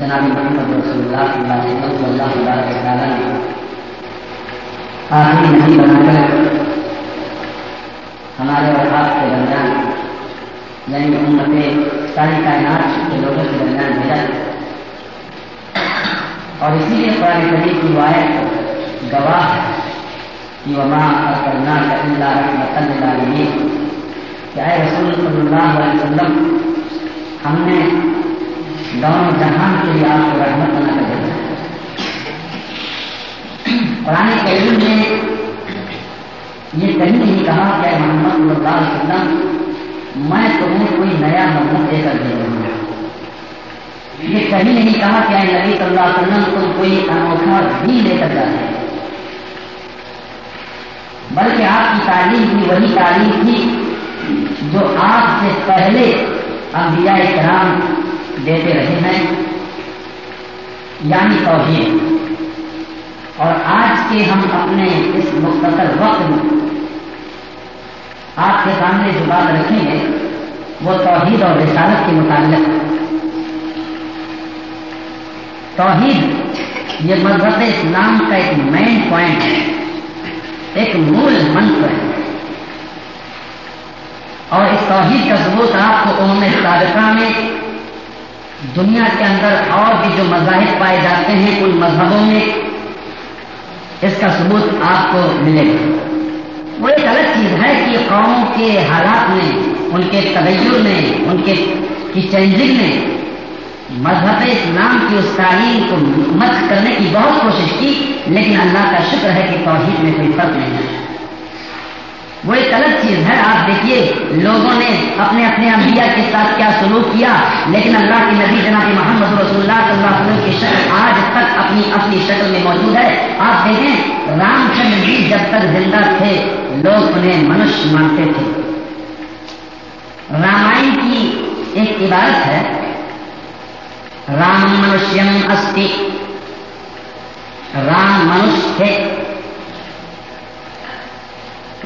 جناب محمد رسول اللہ صلی اللہ علیہ وسلم، اللہ تعالی نے آخری نہیں بنا کر ہمارے اور آپ کے درمیان یعنی امت ساری کائنات کے لوگوں کے درمیان بھیجا۔ اور اسی لیے قرآن کریم کی روایت گواہ ہے کہ وما کرنا کا اللہ رحمت اللہ علیہ کہ اے رسول صلی اللہ علیہ وسلم، ہم نے دونوں جہان کے لیے آپ کو رحمت بنا کر بھیجا قرآن کریم نے یہ کہیں نہیں کہا کہ محمد صلی اللہ علیہ وسلم، میں تمہیں کوئی نیا محمد دے کر دے رہا ہوں یہ کہیں نہیں کہا کہ نبی صلی اللہ علیہ وسلم، تم کوئی انوکھا بھی لے کر جاتے ہیں بلکہ آپ کی تعلیم بھی وہی تعلیم تھی جو آپ سے پہلے انبیاء کرام دیتے رہے ہیں۔ یعنی توحید۔ اور آج کے ہم اپنے اس مختصر وقت میں آپ کے سامنے جو بات رکھیں گے، وہ توحید اور رسالت کے متعلق۔ توحید، یہ مذہب اسلام کا ایک مین پوائنٹ ہے، ایک مول منتر ہے۔ اور اس توحید کا ثبوت آپ کو عموم سابقہ میں دنیا کے اندر اور بھی جو مذاہب پائے جاتے ہیں ان مذہبوں میں اس کا ثبوت آپ کو ملے گا۔ وہ ایک الگ چیز ہے کہ قوموں کے حالات میں، ان کے تغیر میں، ان کے کی چینجنگ میں مذہب اسلام کی اس تعلیم کو مت کرنے کی بہت کوشش کی، لیکن اللہ کا شکر ہے کہ توحید میں کوئی فرق نہیں ہے۔ وہ ایک الگ چیز ہے۔ آپ دیکھیے، لوگوں نے اپنے اپنے انبیاء کے ساتھ کیا سلوک کیا، لیکن اللہ کے نبی جناب محمد رسول اللہ صلی اللہ علیہ وسلم کی شکل آج تک اپنی اپنی شکل میں موجود ہے۔ آپ دیکھیں، رام چندر جی جب تک زندہ تھے، لوگ انہیں منش مانتے تھے۔ رامائن کی ایک عبارت ہے، رام منشیم استی۔ رام منش تھے۔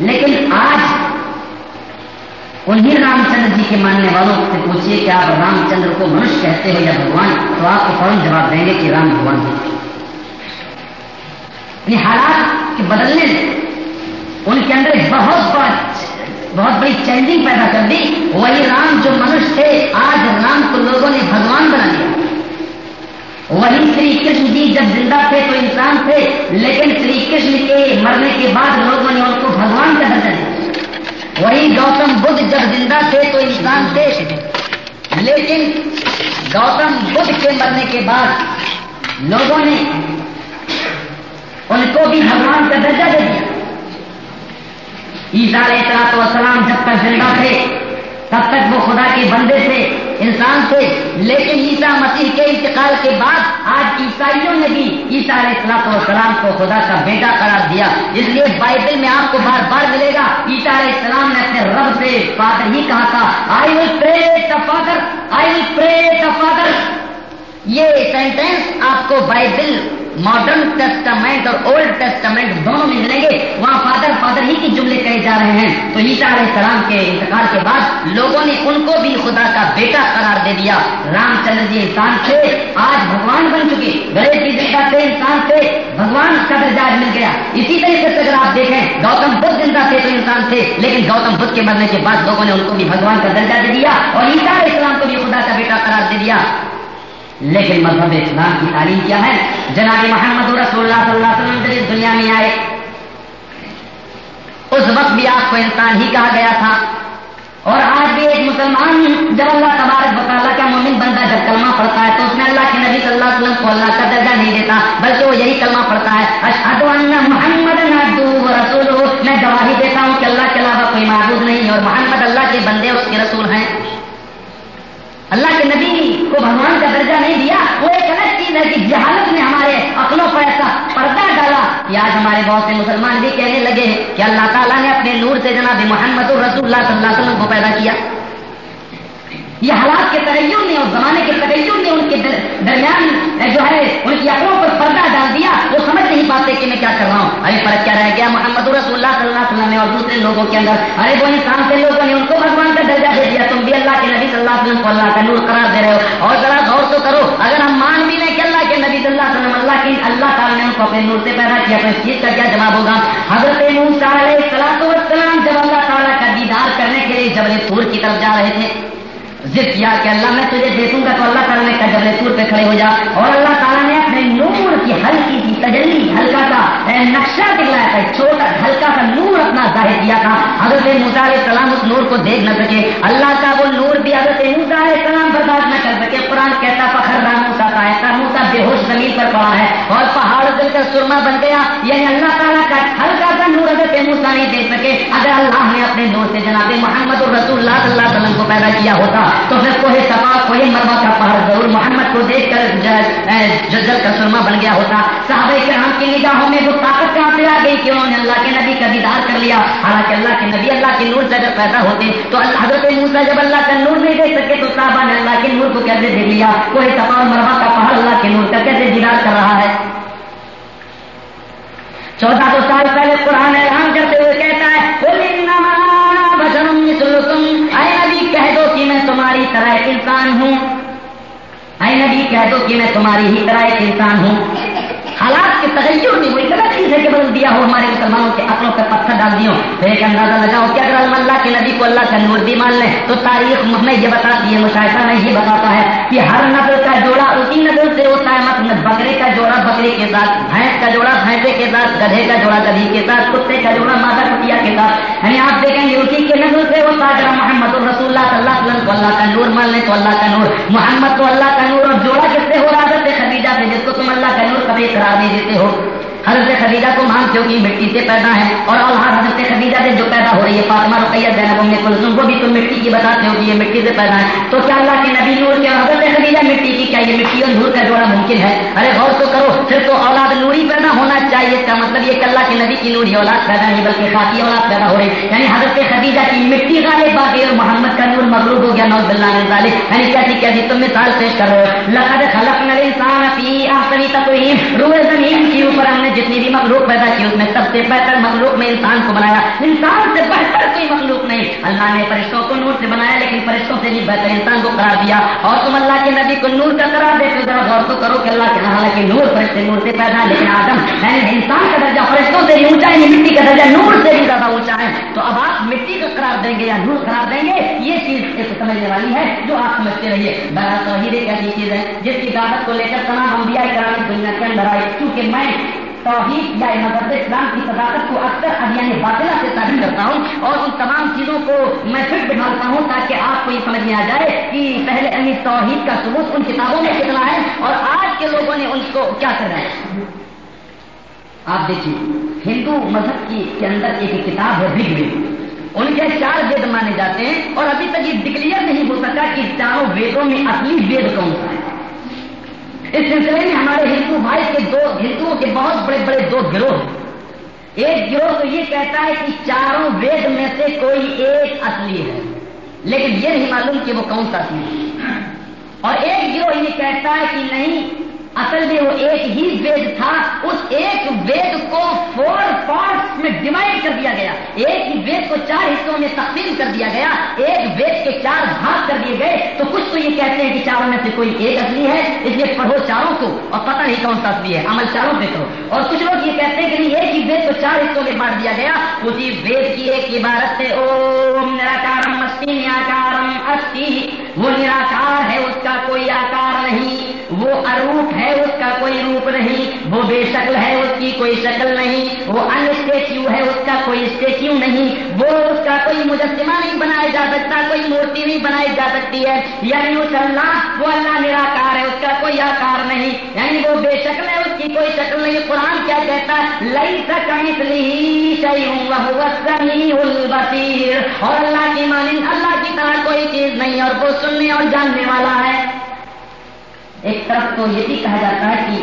لیکن آج انہیں رام چندر جی کے ماننے والوں سے پوچھیے کہ آپ رام چندر کو منش کہتے ہو یا بھگوان، تو آپ کو فوراً جواب دیں گے کہ رام بھگوان یہ حالات کے بدلنے ان کے اندر بہت بہت بہت بڑی چینجنگ پیدا کر دی۔ وہی رام جو منش تھے، آج رام کو لوگوں نے بھگوان وہی شری کرشن جی جب زندہ تھے تو انسان تھے، لیکن شری کرشن کے مرنے کے بعد لوگوں نے ان کو بھگوان کا درجہ دیا۔ وہی گوتم بدھ جب زندہ تھے تو انسان تھے۔ لیکن گوتم بدھ کے مرنے کے بعد لوگوں نے ان کو بھی بھگوان کا درجہ دے دیا۔ عیسا علیہ السلام جب تک زندہ تھے تب تک وہ خدا کے بندے تھے، انسان تھے۔ لیکن عیسا مسیح کے انتقال کے بعد آج عیسائیوں نے بھی عیسا علیہ السلام والسلام کو خدا کا بیٹا قرار دیا۔ اس لیے بائبل میں آپ کو بار بار ملے گا عیسا علیہ السلام نے اپنے رب سے فادر ہی کہا تھا آئی ول پرے فادر آئی ول پرے فادر یہ سینٹینس آپ کو بائبل ماڈرن ٹیسٹامنٹ اور اولڈ ٹیسٹامنٹ دونوں میں ملیں گے۔ وہاں فادر فادر ہی کے جملے کہے جا رہے ہیں۔ تو عیسا علیہ السلام کے انتقال کے بعد لوگوں نے ان کو بھی خدا کا بیٹا قرار دے دیا۔ رام چندر جی انسان تھے، آج بھگوان بن چکے۔ گڑے جی زندہ تھے، انسان تھے، بھگوان کا درجہ مل گیا۔ اسی طریقے سے اگر آپ دیکھیں، گوتم بدھ زندہ تھے تو انسان تھے، لیکن گوتم بدھ کے مرنے کے بعد لوگوں نے ان کو بھی بھگوان کا درجہ دے دیا اور عیسا علیہ السلام کو بھی خدا کا بیٹا قرار دے دیا۔ لیکن مذہب اسلام کی تعلیم کیا ہے؟ جناب محمد رسول اللہ صلی اللہ علیہ وسلم جب اس دنیا میں آئے، اس وقت بھی آپ کو انسان ہی کہا گیا تھا۔ اور آج بھی ایک مسلمان جب اللہ تبارک بطالہ کا مومن بندہ جب کلمہ پڑتا ہے تو اس میں اللہ کے نبی صلی اللہ علیہ وسلم کو اللہ کا درجہ نہیں دیتا، بلکہ وہ یہی کلمہ پڑتا ہے اشہد ان محمد رسول میں گواہی دیتا ہوں کہ اللہ کے علاوہ کوئی معبود نہیں اور محمد اللہ کے بندے اس کے رسول ہیں اللہ کے نبی کو بھگوان کا درجہ نہیں دیا، وہ ایک الگ چیز ہے کہ جہالت نے ہمارے عقلوں پر ایسا پردہ ڈالا۔ کہ آج ہمارے بہت سے مسلمان بھی کہنے لگے ہیں کہ اللہ تعالیٰ نے اپنے نور سے جناب محمد رسول اللہ صلی اللہ علیہ وسلم کو پیدا کیا۔ یہ حالات کے تغیر نے اور زمانے کے تغیر نے ان کے درمیان جو ہے ان کی عقلوں پر پردہ ڈال دیا، وہ سمجھ نہیں پاتے کہ میں کیا کر رہا ہوں۔ ارے فرق کیا رہ گیا؟ محمد رسول اللہ صلی اللہ علیہ وسلم اور دوسرے لوگوں کے اندر۔ ارے وہ انسان سے لوگوں نے ان کو بھگوان کا درجہ دے دیا۔ تم بھی اللہ کے نبی صلی اللہ علیہ وسلم کو اللہ کا نور قرار دے رہے ہو۔ اور ذرا غور تو کرو، اگر ہم مان بھی لیں کہ اللہ کے نبی صلی اللہ علیہ وسلم اللہ کی اللہ تعالیٰ نے ان کو اپنے نور سے پیدا کیا تو اس چیز کا کیا جواب ہوگا۔ حضرت علیہ السلام جب اللہ تعالیٰ کا دیدار کرنے کے لیے جبل تور کی طرف جا رہے تھے ضد کیا کہ اللہ میں تجھے دیکھوں گا تو اللہ تعالیٰ نے کہا جبل سور پہ کھڑے ہو جا۔ اور اللہ تعالیٰ نے اپنے نور کی ہلکی سی تجلی، ہلکا سا نقشہ دکھلایا تھا چھوٹا، ہلکا سا نور اپنا ظاہر کیا تھا۔ حضرت مزار سلام اس نور کو دیکھ نہ سکے۔ اللہ کا وہ نور بھی حضرت مزار سلام برداشت نہ کر سکے۔ قرآن کہتا، فخر رام موسا کا، ایسا موسا بے ہوش زمین پر پڑا ہے اور پہاڑ دل کر سرما بن گیا۔ یعنی اللہ تعالیٰ کا ہلکا نور حضرت موسا نہیں دیکھ سکے، اگر اللہ نے اپنے نور سے جناب محمد الرسول اللہ صلی اللہ علیہ وسلم کو پیدا کیا ہوتا، تو پھر کوئی سفا کوئی مربع کا پہاڑ ضرور محمد کو دیکھ کر جل کا سرما بن گیا ہوتا۔ صحابہ کرام کی نگاہوں میں وہ طاقت کہاں پہ آ گئی کہ انہوں نے اللہ کے نبی کا دیدار کر لیا۔ حالانکہ اللہ کے نبی اللہ کے نور سے اگر پیدا ہوتے، تو اللہ حضرت موسا جب اللہ کا نور نہیں دیکھ سکے، تو صحابہ نے اللہ کے نور کو کیسے دیکھ لیا؟ کوئی سفا مربع کا پہاڑ اللہ کے نور کا کیسے دیدار کر رہا ہے؟ چودہ سو سال پہلے قرآن اعلان کرتے ہوئے کہتا ہے اے نبی، کہہ دو کہ میں تمہاری طرح ایک انسان ہوں۔ اے نبی، کہہ دو کہ میں تمہاری ہی طرح ایک انسان ہوں۔ حالات کے تغیر میں وہ اتنا چیز ہے کہ بدل دیا ہو ہمارے مسلمانوں کے عقلوں پر پتھر ڈال دیو ایک اندازہ لگاؤ کہ اگر اللہ کے نبی کو اللہ کا نور بھی مان لیں، تو تاریخ میں یہ بتاتی ہے مشاہدہ میں یہ بتاتا ہے کہ ہر نسل کا جوڑا اسی نسل سے ہوتا ہے۔ مطلب بکرے کا جوڑا بکرے کے ساتھ، بھینس کا جوڑا بھینسے کے ساتھ، گدھے کا جوڑا گدھی کے ساتھ، کتے کا جوڑا مادہ کٹیا کے ساتھ۔ یعنی آپ دیکھیں گے اسی کے نسل سے ہوتا ہے محمد الرسول اللہ صلی اللہ علیہ وسلم کو اللہ کا نور مان لیں تو اللہ کا نور۔ محمد کو اللہ کا نور اور جوڑا کس سے ہو رہا ہے خدیجہ سے جس کو تم اللہ کا نور کبھی کرا نہیں دیتے ہو۔ حضرت خدیجہ کو مانتے ہو کہ مٹی سے پیدا ہے اور اللہ حضرت خدیجہ سے جو پیدا ہو رہی ہے، فاطمہ رقیہ زینب ام کلثوم کو بھی تم مٹی کی بتاتے ہو کہ یہ مٹی سے پیدا ہے۔ تو کیا اللہ کے نبی نور کے حضرت خدیجہ مٹی کی کیا یہ مٹی اور نور کا جوڑا ممکن ہے؟ ارے غور تو کرو، پھر تو اولاد نوری پیدا ہونا چاہیے۔ اس کا مطلب یہ کہ اللہ کے نبی کی نوری اولاد پیدا نہیں، بلکہ خاصی اولاد پیدا ہو رہی۔ یعنی حضرت خدیجہ کی مٹی غالب باقی اور محمد کا نور مغلوب ہو گیا نوز اللہ علیہ یعنی کیسی کیسی تم مثال پیش کر رہے ہو؟ لقد خلقنا الانسان فی احسن تقویم۔ روح زمین کے اوپر ہم نے جتنی بھی مخلوق پیدا کی، اس میں سب سے بہتر مخلوق میں انسان کو بنایا۔ انسان سے بہتر کوئی مخلوق نہیں۔ اللہ نے فرشتوں کو نور سے بنایا، لیکن فرشتوں سے بھی بہتر انسان کو قرار دیا۔ اور تم اللہ کے نبی کو نور کا قرار دیتے ذرا غور تو کرو کہ اللہ کے حالانکہ نور، فرشتے نور سے پیدا، لیکن آدم یعنی انسان کا درجہ فرشتوں سے بھی اونچا ہے، مٹی کا درجہ نور سے بھی زیادہ اونچا ہے۔ تو اب آپ مٹی کا قرار دیں گے یا نور قرار دیں گے، یہ چیز سمجھنے والی ہے جو آپ سمجھتے رہیے۔ بہرحال توحید ایک ایسی چیز ہے جس کی دعوت کو لے کر تمام انبیاء کرام دنیا کے اندر آئے۔ کیونکہ میں توحید یا مذہب اسلام کی صداقت کو اکثر ابھی باطلا سے تعلیم کرتا ہوں اور ان تمام چیزوں کو میں پھر بٹھاتا ہوں تاکہ آپ کو یہ سمجھ میں آ جائے کہ پہلے یعنی توحید کا ثبوت ان کتابوں میں کتنا ہے اور آج کے لوگوں نے ان کو کیا کر رہے ہیں آپ دیکھیے، ہندو مذہب کی کے اندر ایک کتاب ہے رگ وید ان کے چار وید مانے جاتے ہیں اور ابھی تک یہ ڈکلیئر نہیں ہو سکا کہ چاروں ویدوں میں اصلی وید کون سا ہے۔ اس سلسلے میں ہمارے ہندو بھائی کے دو ہندوؤں کے بہت بڑے بڑے دو گروہ ہیں۔ ایک گروہ تو یہ کہتا ہے کہ چاروں وید میں سے کوئی ایک اصلی ہے، لیکن یہ نہیں معلوم کہ وہ کون سا اصلی ہے۔ اور ایک گروہ یہ کہتا ہے کہ نہیں اصل میں وہ ایک ہی وید تھا، اس ایک وید کو فور پارٹس میں ڈیوائڈ کر دیا گیا۔ ایک ہی وید کو چار حصوں میں تقسیم کر دیا گیا۔ ایک وید کے چار بھاگ کر دیے گئے۔ تو کچھ تو یہ کہتے ہیں کہ چاروں میں سے کوئی ایک اصلی ہے، اس لیے پڑھو چاروں کو اور پتہ نہیں کون سا اصلی ہے۔ عمل چاروں پہ کرو۔ اور کچھ لوگ یہ کہتے ہیں کہ نہیں، ایک ہی وید کو چار حصوں میں بانٹ دیا گیا۔ اسی وید کی ایک عبارت سے، اوم نراکارم استی ناکارم استی وہ نراکار ہے، اس کا کوئی آکار وہ اروپ ہے، اس کا کوئی روپ نہیں۔ وہ بے شکل ہے، اس کی کوئی شکل نہیں۔ وہ ان اسٹیچیو ہے، اس کا کوئی اسٹیچیو نہیں۔ وہ اس کا کوئی مجسمہ نہیں بنایا جا سکتا، کوئی مورتی نہیں بنائی جا سکتی ہے۔ یعنی اس اللہ، وہ اللہ نراکار ہے، اس کا کوئی آکار نہیں۔ یعنی وہ بے شکل ہے، اس کی کوئی شکل نہیں۔ قرآن کیا کہتا ہے؟ لئی سکیں اور اللہ کی مانند، اللہ کی طرح کوئی چیز نہیں، اور وہ سننے اور جاننے والا ہے۔ ایک طرف تو یہ بھی کہا جاتا ہے کہ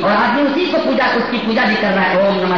اور آدمی اسی کو پوجا، اس کی پوجا بھی کر رہا ہے۔ اوم نما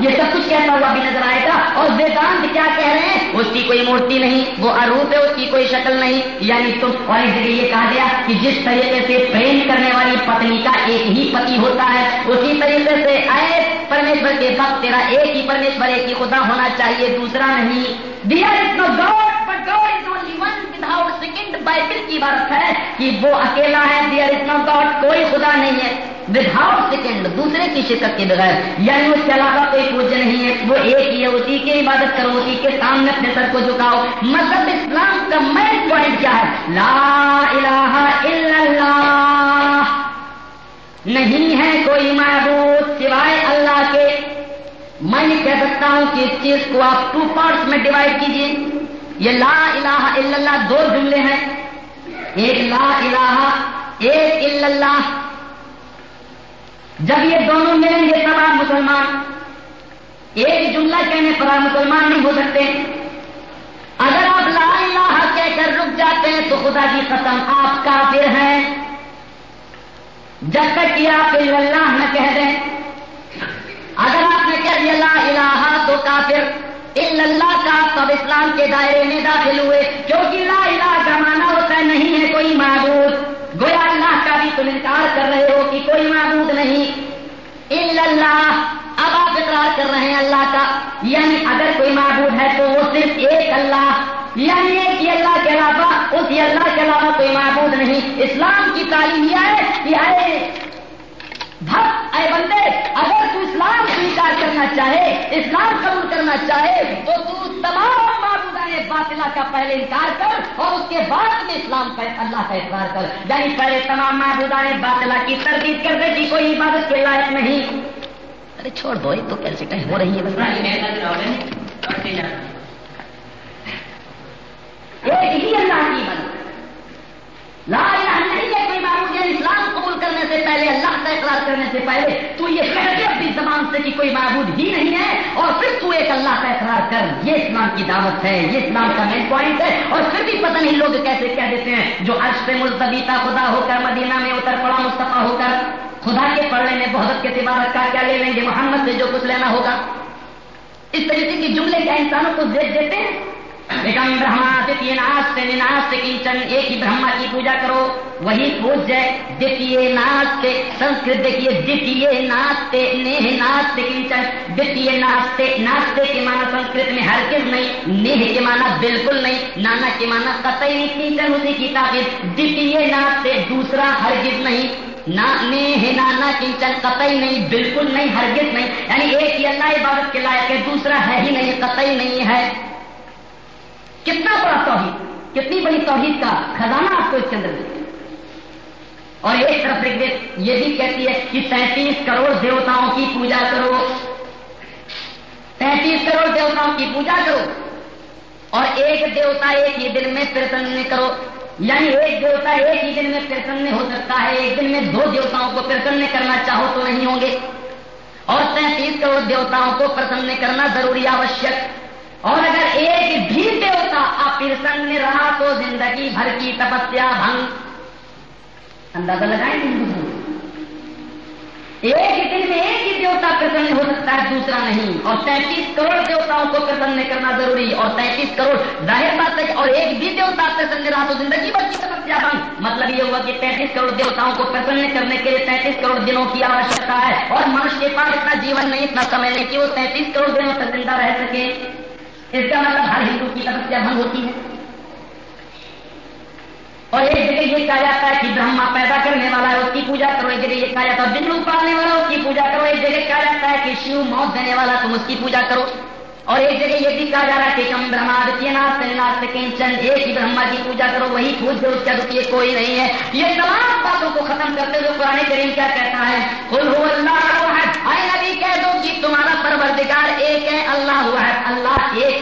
یہ سب کچھ کہتا ہوا بھی نظر آئے گا۔ اور ویدانت کیا کہہ رہے ہیں؟ اس کی کوئی مورتی نہیں، وہ اروپ ہے، اس کی کوئی شکل نہیں۔ یعنی تم، اور ایک جگہ یہ کہا گیا کہ جس طریقے سے پریم کرنے والی پتنی کا ایک ہی پتی ہوتا ہے، اسی طریقے سے اے پرمیشور کے وقت تیرا ایک ہی پرمیشور، ایک ہی خدا ہونا چاہیے، دوسرا نہیں۔ بائبل کی بات ہے کہ وہ اکیلا ہے۔ دیئر از نو گاڈ کوئی خدا نہیں ہے۔ وداؤٹ سیکنڈ دوسرے کی شرکت کے بغیر۔ یعنی اس کے علاوہ کوئی پوجا نہیں ہے۔ وہ ایک ہی ہے، اسی کی عبادت کرو، اسی کے سامنے اپنے سر کو جھکاؤ۔ مطلب اسلام کا مین پوائنٹ کیا ہے؟ لا الہ الا اللہ۔ نہیں ہے کوئی معبود سوائے اللہ کے۔ میں یہ کہہ سکتا ہوں کہ اس چیز کو آپ ٹو پارٹس میں ڈیوائڈ کیجیے یہ لا الہ الا اللہ دو جملے ہیں۔ ایک لا الہ، ایک الا اللہ۔ جب یہ دونوں ملیں گے تب آپ مسلمان۔ ایک جملہ کہنے پر آپ مسلمان نہیں ہو سکتے۔ اگر آپ لا الہ کہہ کر رک جاتے ہیں تو خدا کی قسم آپ کافر ہیں۔ جب تک کہ آپ اللہ نہ کہہ دیں، اگر آپ نے کہہ دیا لا الہ تو کافر اللہ کا سب اسلام کے دائرے میں داخل ہوئے کیونکہ لا الہ کا مانا ہوتا ہے نہیں ہے، کوئی معبود۔ گویا اللہ کا بھی تم انکار کر رہے ہو کہ کوئی معبود نہیں۔ اللہ، اب آپ اقرار کر رہے ہیں اللہ کا یعنی اس اللہ کے علاوہ کوئی معبود نہیں۔ اسلام کی تعلیم یہ ہے کہ اے بندے اگر تو اسلام سویچار کرنا چاہے اسلام قبول کرنا چاہے تو تو تمام معبودان باطلا کا پہلے انکار کر اور اس کے بعد میں اسلام کا اللہ کا اقرار کر۔ یعنی پہلے تمام معبودان باطلا کی تردید کر دے کہ کوئی عبادت کے لائق نہیں۔ ارے چھوڑ دو تو کیسے کہیں ہو رہی ہے ایک ہی اللہ کی مدد لا الہ نہیں ہے کوئی معبود یعنی اسلام قبول کرنے سے پہلے اللہ کا اقرار کرنے سے پہلے تو یہ کہہ دے اپنی زبان سے کہ کوئی معبود ہی نہیں ہے اور پھر تو ایک اللہ کا اقرار کر، یہ اسلام کی دعوت ہے، یہ اسلام کا مین پوائنٹ ہے اور پھر بھی پتہ نہیں لوگ کیسے کہہ دیتے ہیں، جو عرش پہ ملتبیتا خدا ہو کر، مدینہ میں اتر پڑا مصطفیٰ ہو کر، خدا کے پڑھنے میں بہت کے تبارت کا کیا لے لیں گے، محمد سے جو کچھ لینا ہوگا۔ اس طریقے کی جملے کیا انسانوں کو دیکھ دیتے ہیں؟ ایکم برہما دیتی ناست ناست کیچن ایک ہی برہما کی پوجا کرو وہی پوج جائے دیتی ناست سنسکرت دیکھیے دیتی ناستے نیہ ناست کیچن دیتی ناستے ناستے کے معنی سنسکرت میں ہر کس نہیں نیہ کے معنی بالکل نہیں نانا کے معنی قطعی کیچن اسی کی تعریف دیتی ناستے دوسرا ہر ہرگز نہیں نیہ نانا کنچن قطعی نہیں بالکل نہیں ہرگز نہیں یعنی ایک ہی اللہ عبادت کے لائق ہے دوسرا ہے ہی نہیں قطعی نہیں ہے کتنا بڑا توحید؟ کتنی بڑی توحید کا خزانہ آپ کو اس کے اندر اور ایک طرف دیکھ یہ بھی کہتی ہے کہ تینتیس کروڑ دیوتاؤں کی پوجا کرو۔ تینتیس کروڑ دیوتاؤں کی پوجا کرو۔ اور ایک دیوتا ایک ہی دن میں پرسن کرو۔ یعنی ایک دیوتا ایک ہی دن میں پرسن ہو سکتا ہے۔ ایک دن میں دو دیوتاؤں کو پرسن کرنا چاہو تو نہیں ہوں گے۔ اور تینتیس کروڑ دیوتاؤں کو پرسن کرنا ضروری آوشک اور اگر ایک بھی دیوتا اپرسن رہا تو زندگی بھر کی تپسیا بھنگ۔ اندازہ لگائیں گے ایک ہی دن میں ایک ہی دیوتا پرسن ہو سکتا ہے، دوسرا نہیں۔ اور تینتیس کروڑ دیوتاؤں کو پرسن کرنا ضروری۔ اور تینتیس کروڑ، ظاہر بات ہے اور ایک بھی دیوتا پرسن رہا تو زندگی بھر کی سمسیا بن مطلب یہ ہوا کہ تینتیس کروڑ دیوتاؤں کو پرسن کرنے کے لیے تینتیس کروڑ دنوں کی آوشکتا ہے۔ اور منش کے پاس اتنا جیون نہیں اتنا سمے نہیں کہ وہ تینتیس کروڑ دنوں تک زندہ رہ سکے۔ اس کا مطلب ہر ہندو کی سمسیا بند ہوتی ہے۔ اور ایک جگہ یہ کہا جاتا ہے کہ برہما پیدا کرنے والا ہے، اس کی پوجا کرو۔ ایک جگہ یہ کہا جاتا ہے بجلو پالنے والا اس کی پوجا کرو۔ ایک جگہ کہا جاتا ہے کہ شیو موت دینے والا تم اس کی پوجا کرو۔ اور ایک جگہ یہ بھی کہا جا رہا ہے کہ کم برہما ناتھ چند، ایک ہی برہما کی پوجا کرو۔ وہی پوج دو اس کا دکھ کوئی نہیں ہے۔ یہ تمام باتوں کو ختم کرتے ہوئے قرآن کریم کیا کہتا ہے؟ کل ہو اللہ اے نبی، کہہ دو کہ تمہارا پروردگار ایک ہے، اللہ ہوا ہے اللہ ایک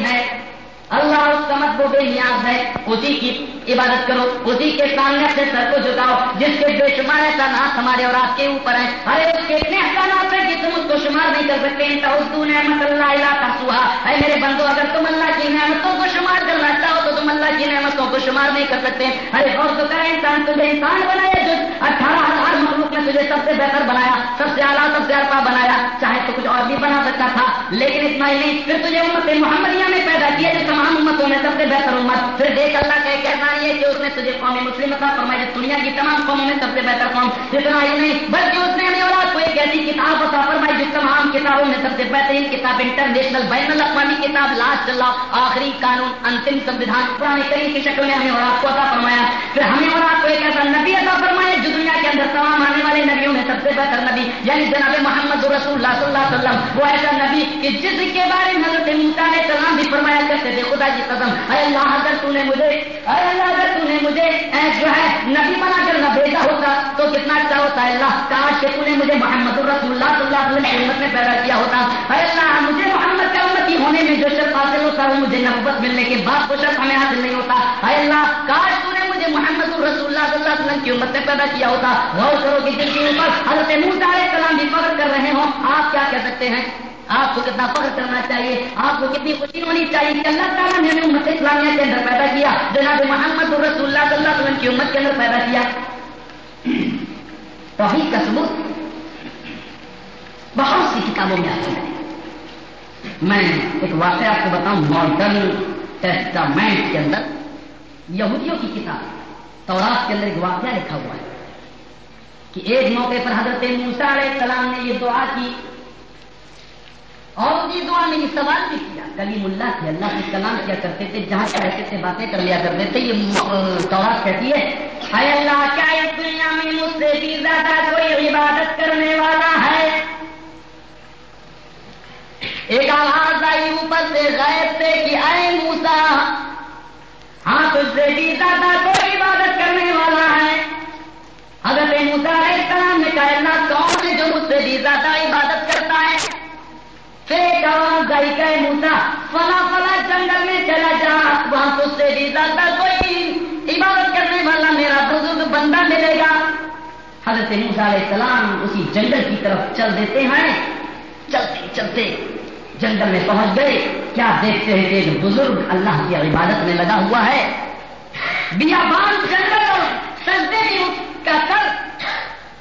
اللہ اس کا مت وہ بے نیاز ہے، اسی کی عبادت کرو، اسی کے سامنے اپنے سر کو جھکاؤ، جس کے بے شمار احسانات ہمارے اور آپ کے اوپر ہیں۔ ارے اس کے اتنے احسانات ہیں کہ تم اس کو شمار نہیں کر سکتے۔ ان کا اردو نعمت اللہ اللہ کا سوہا ہے میرے بندو، اگر تم اللہ کی نعمتوں کو شمار کرنا چاہو تو تم اللہ کی نعمتوں کو شمار نہیں کر سکتے۔ ارے اور تو کریں، انسان تجھے انسان بنایا، جو اٹھارہ ہزار مخلوق میں تجھے سب سے بہتر بنایا، سب سے اعلیٰ، سب سے ارپا بنایا، چاہے تو کچھ اور بھی بنا سکتا تھا۔ لیکن اتنا ہی نہیں، پھر تجھے امت محمدیہ میں پیدا کیا جو تمام امتوں میں سب سے بہتر امت۔ پھر دیکھ اللہ کا ایک احسان یہ کہ اس نے تجھے قومی مسلم تھا فرمایا دنیا کی تمام قوموں میں سب سے بہتر قوم۔ اتنا ہی نہیں بلکہ اس نے ہمیں اولاد کو ایک ایسی کتاب بتا فرمائی، جس تمام کتابوں میں سب سے بہترین کتاب انٹرنیشنل بین الاقوامی کتاب لاسٹ اللہ آخری قانون، انتم سموھان پرانے کریم کی شکل میں ہمیں اولاد کو عطا فرمایا۔ پھر ہمیں اولاد کو ایک ایسا نبی عطا فرمایا، جو دنیا کے اندر تمام آنے والے نبیوں میں سب سے بہتر نبی۔ یعنی جناب محمد رسول اللہ صلی اللہ علیہ وسلم، وہ ایسا نبی کہ جس کے بارے میں حضرت موسیٰ علیہ السلام بھی فرمایا کرتے تھے، خدا کی قدم اے اللہ، اگر تو نے مجھے اے اللہ، اگر تو نے مجھے جو ہے نبی بنا کر نہ بھیجا ہوتا، تو کتنا اچھا ہوتا۔ ہے اللہ، کاش کہ تو نے مجھے محمد الرسول اللہ صلی اللہ علیہ وسلم کی امت میں پیدا کیا ہوتا۔ اے اللہ، مجھے محمد کا امتی ہونے میں جو شرط حاصل ہوتا، وہ مجھے نبوت ملنے کے بعد وہ شرط ہمیں حاصل نہیں ہوتا۔ اے اللہ، کاش تو نے مجھے محمد الرسول اللہ صلی اللہ علیہ وسلم کی امت میں پیدا کیا ہوتا۔ غور کرو کہ جن کے اوپر حضرت موسیٰ علیہ السلام بھی فخر کر رہے ہوں، آپ کیا کہہ سکتے ہیں؟ آپ کو کتنا فخر کرنا چاہیے، آپ کو کتنی خوشی ہونی چاہیے کہ اللہ تعالیٰ نے امت اسلامیہ کے اندر پیدا کیا، جناب محمد رسول اللہ صلی اللہ علیہ وسلم کی امت کے اندر پیدا کیا۔ توحید کا ثبوت۔ بہت سی کتابوں میں آتا ہے۔ میں ایک واقعہ آپ کو بتاؤں، ماڈرن ٹیسٹامنٹ کے اندر یہودیوں کی کتاب، تورات کے اندر ایک واقعہ لکھا ہوا ہے کہ ایک موقع پر حضرت موسیٰ علیہ السلام نے یہ دعا کی اور کی دعا میں یہ سوال بھی کیا۔ کلیم اللہ تھے اللہ کے کلام کیا کرتے تھے، جہاں رہتے تھے، باتیں کر لیا کرتے تھے۔ یہ تورات کہتی ہے اے اللہ، کیا اس دنیا میں مجھ سے بھی زیادہ کوئی عبادت کرنے والا ہے؟ ایک آواز آئی اوپر سے غیر سے کہ اے موسا ہاں تجھ سے بھی زیادہ کوئی عبادت کرنے والا آواز موسا، فلا فلا جنگل میں چلا جا، وہاں تو سے بھی زیادہ کوئی عبادت کرنے والا میرا بزرگ بندہ ملے گا۔ حضرت موسا علیہ السلام اسی جنگل کی طرف چل دیتے ہیں۔ چلتے چلتے، جنگل میں پہنچ گئے۔ کیا دیکھتے ہیں کہ ایک بزرگ اللہ کی عبادت میں لگا ہوا ہے۔ بیا بان جنگل اور سجدے بھی کا کر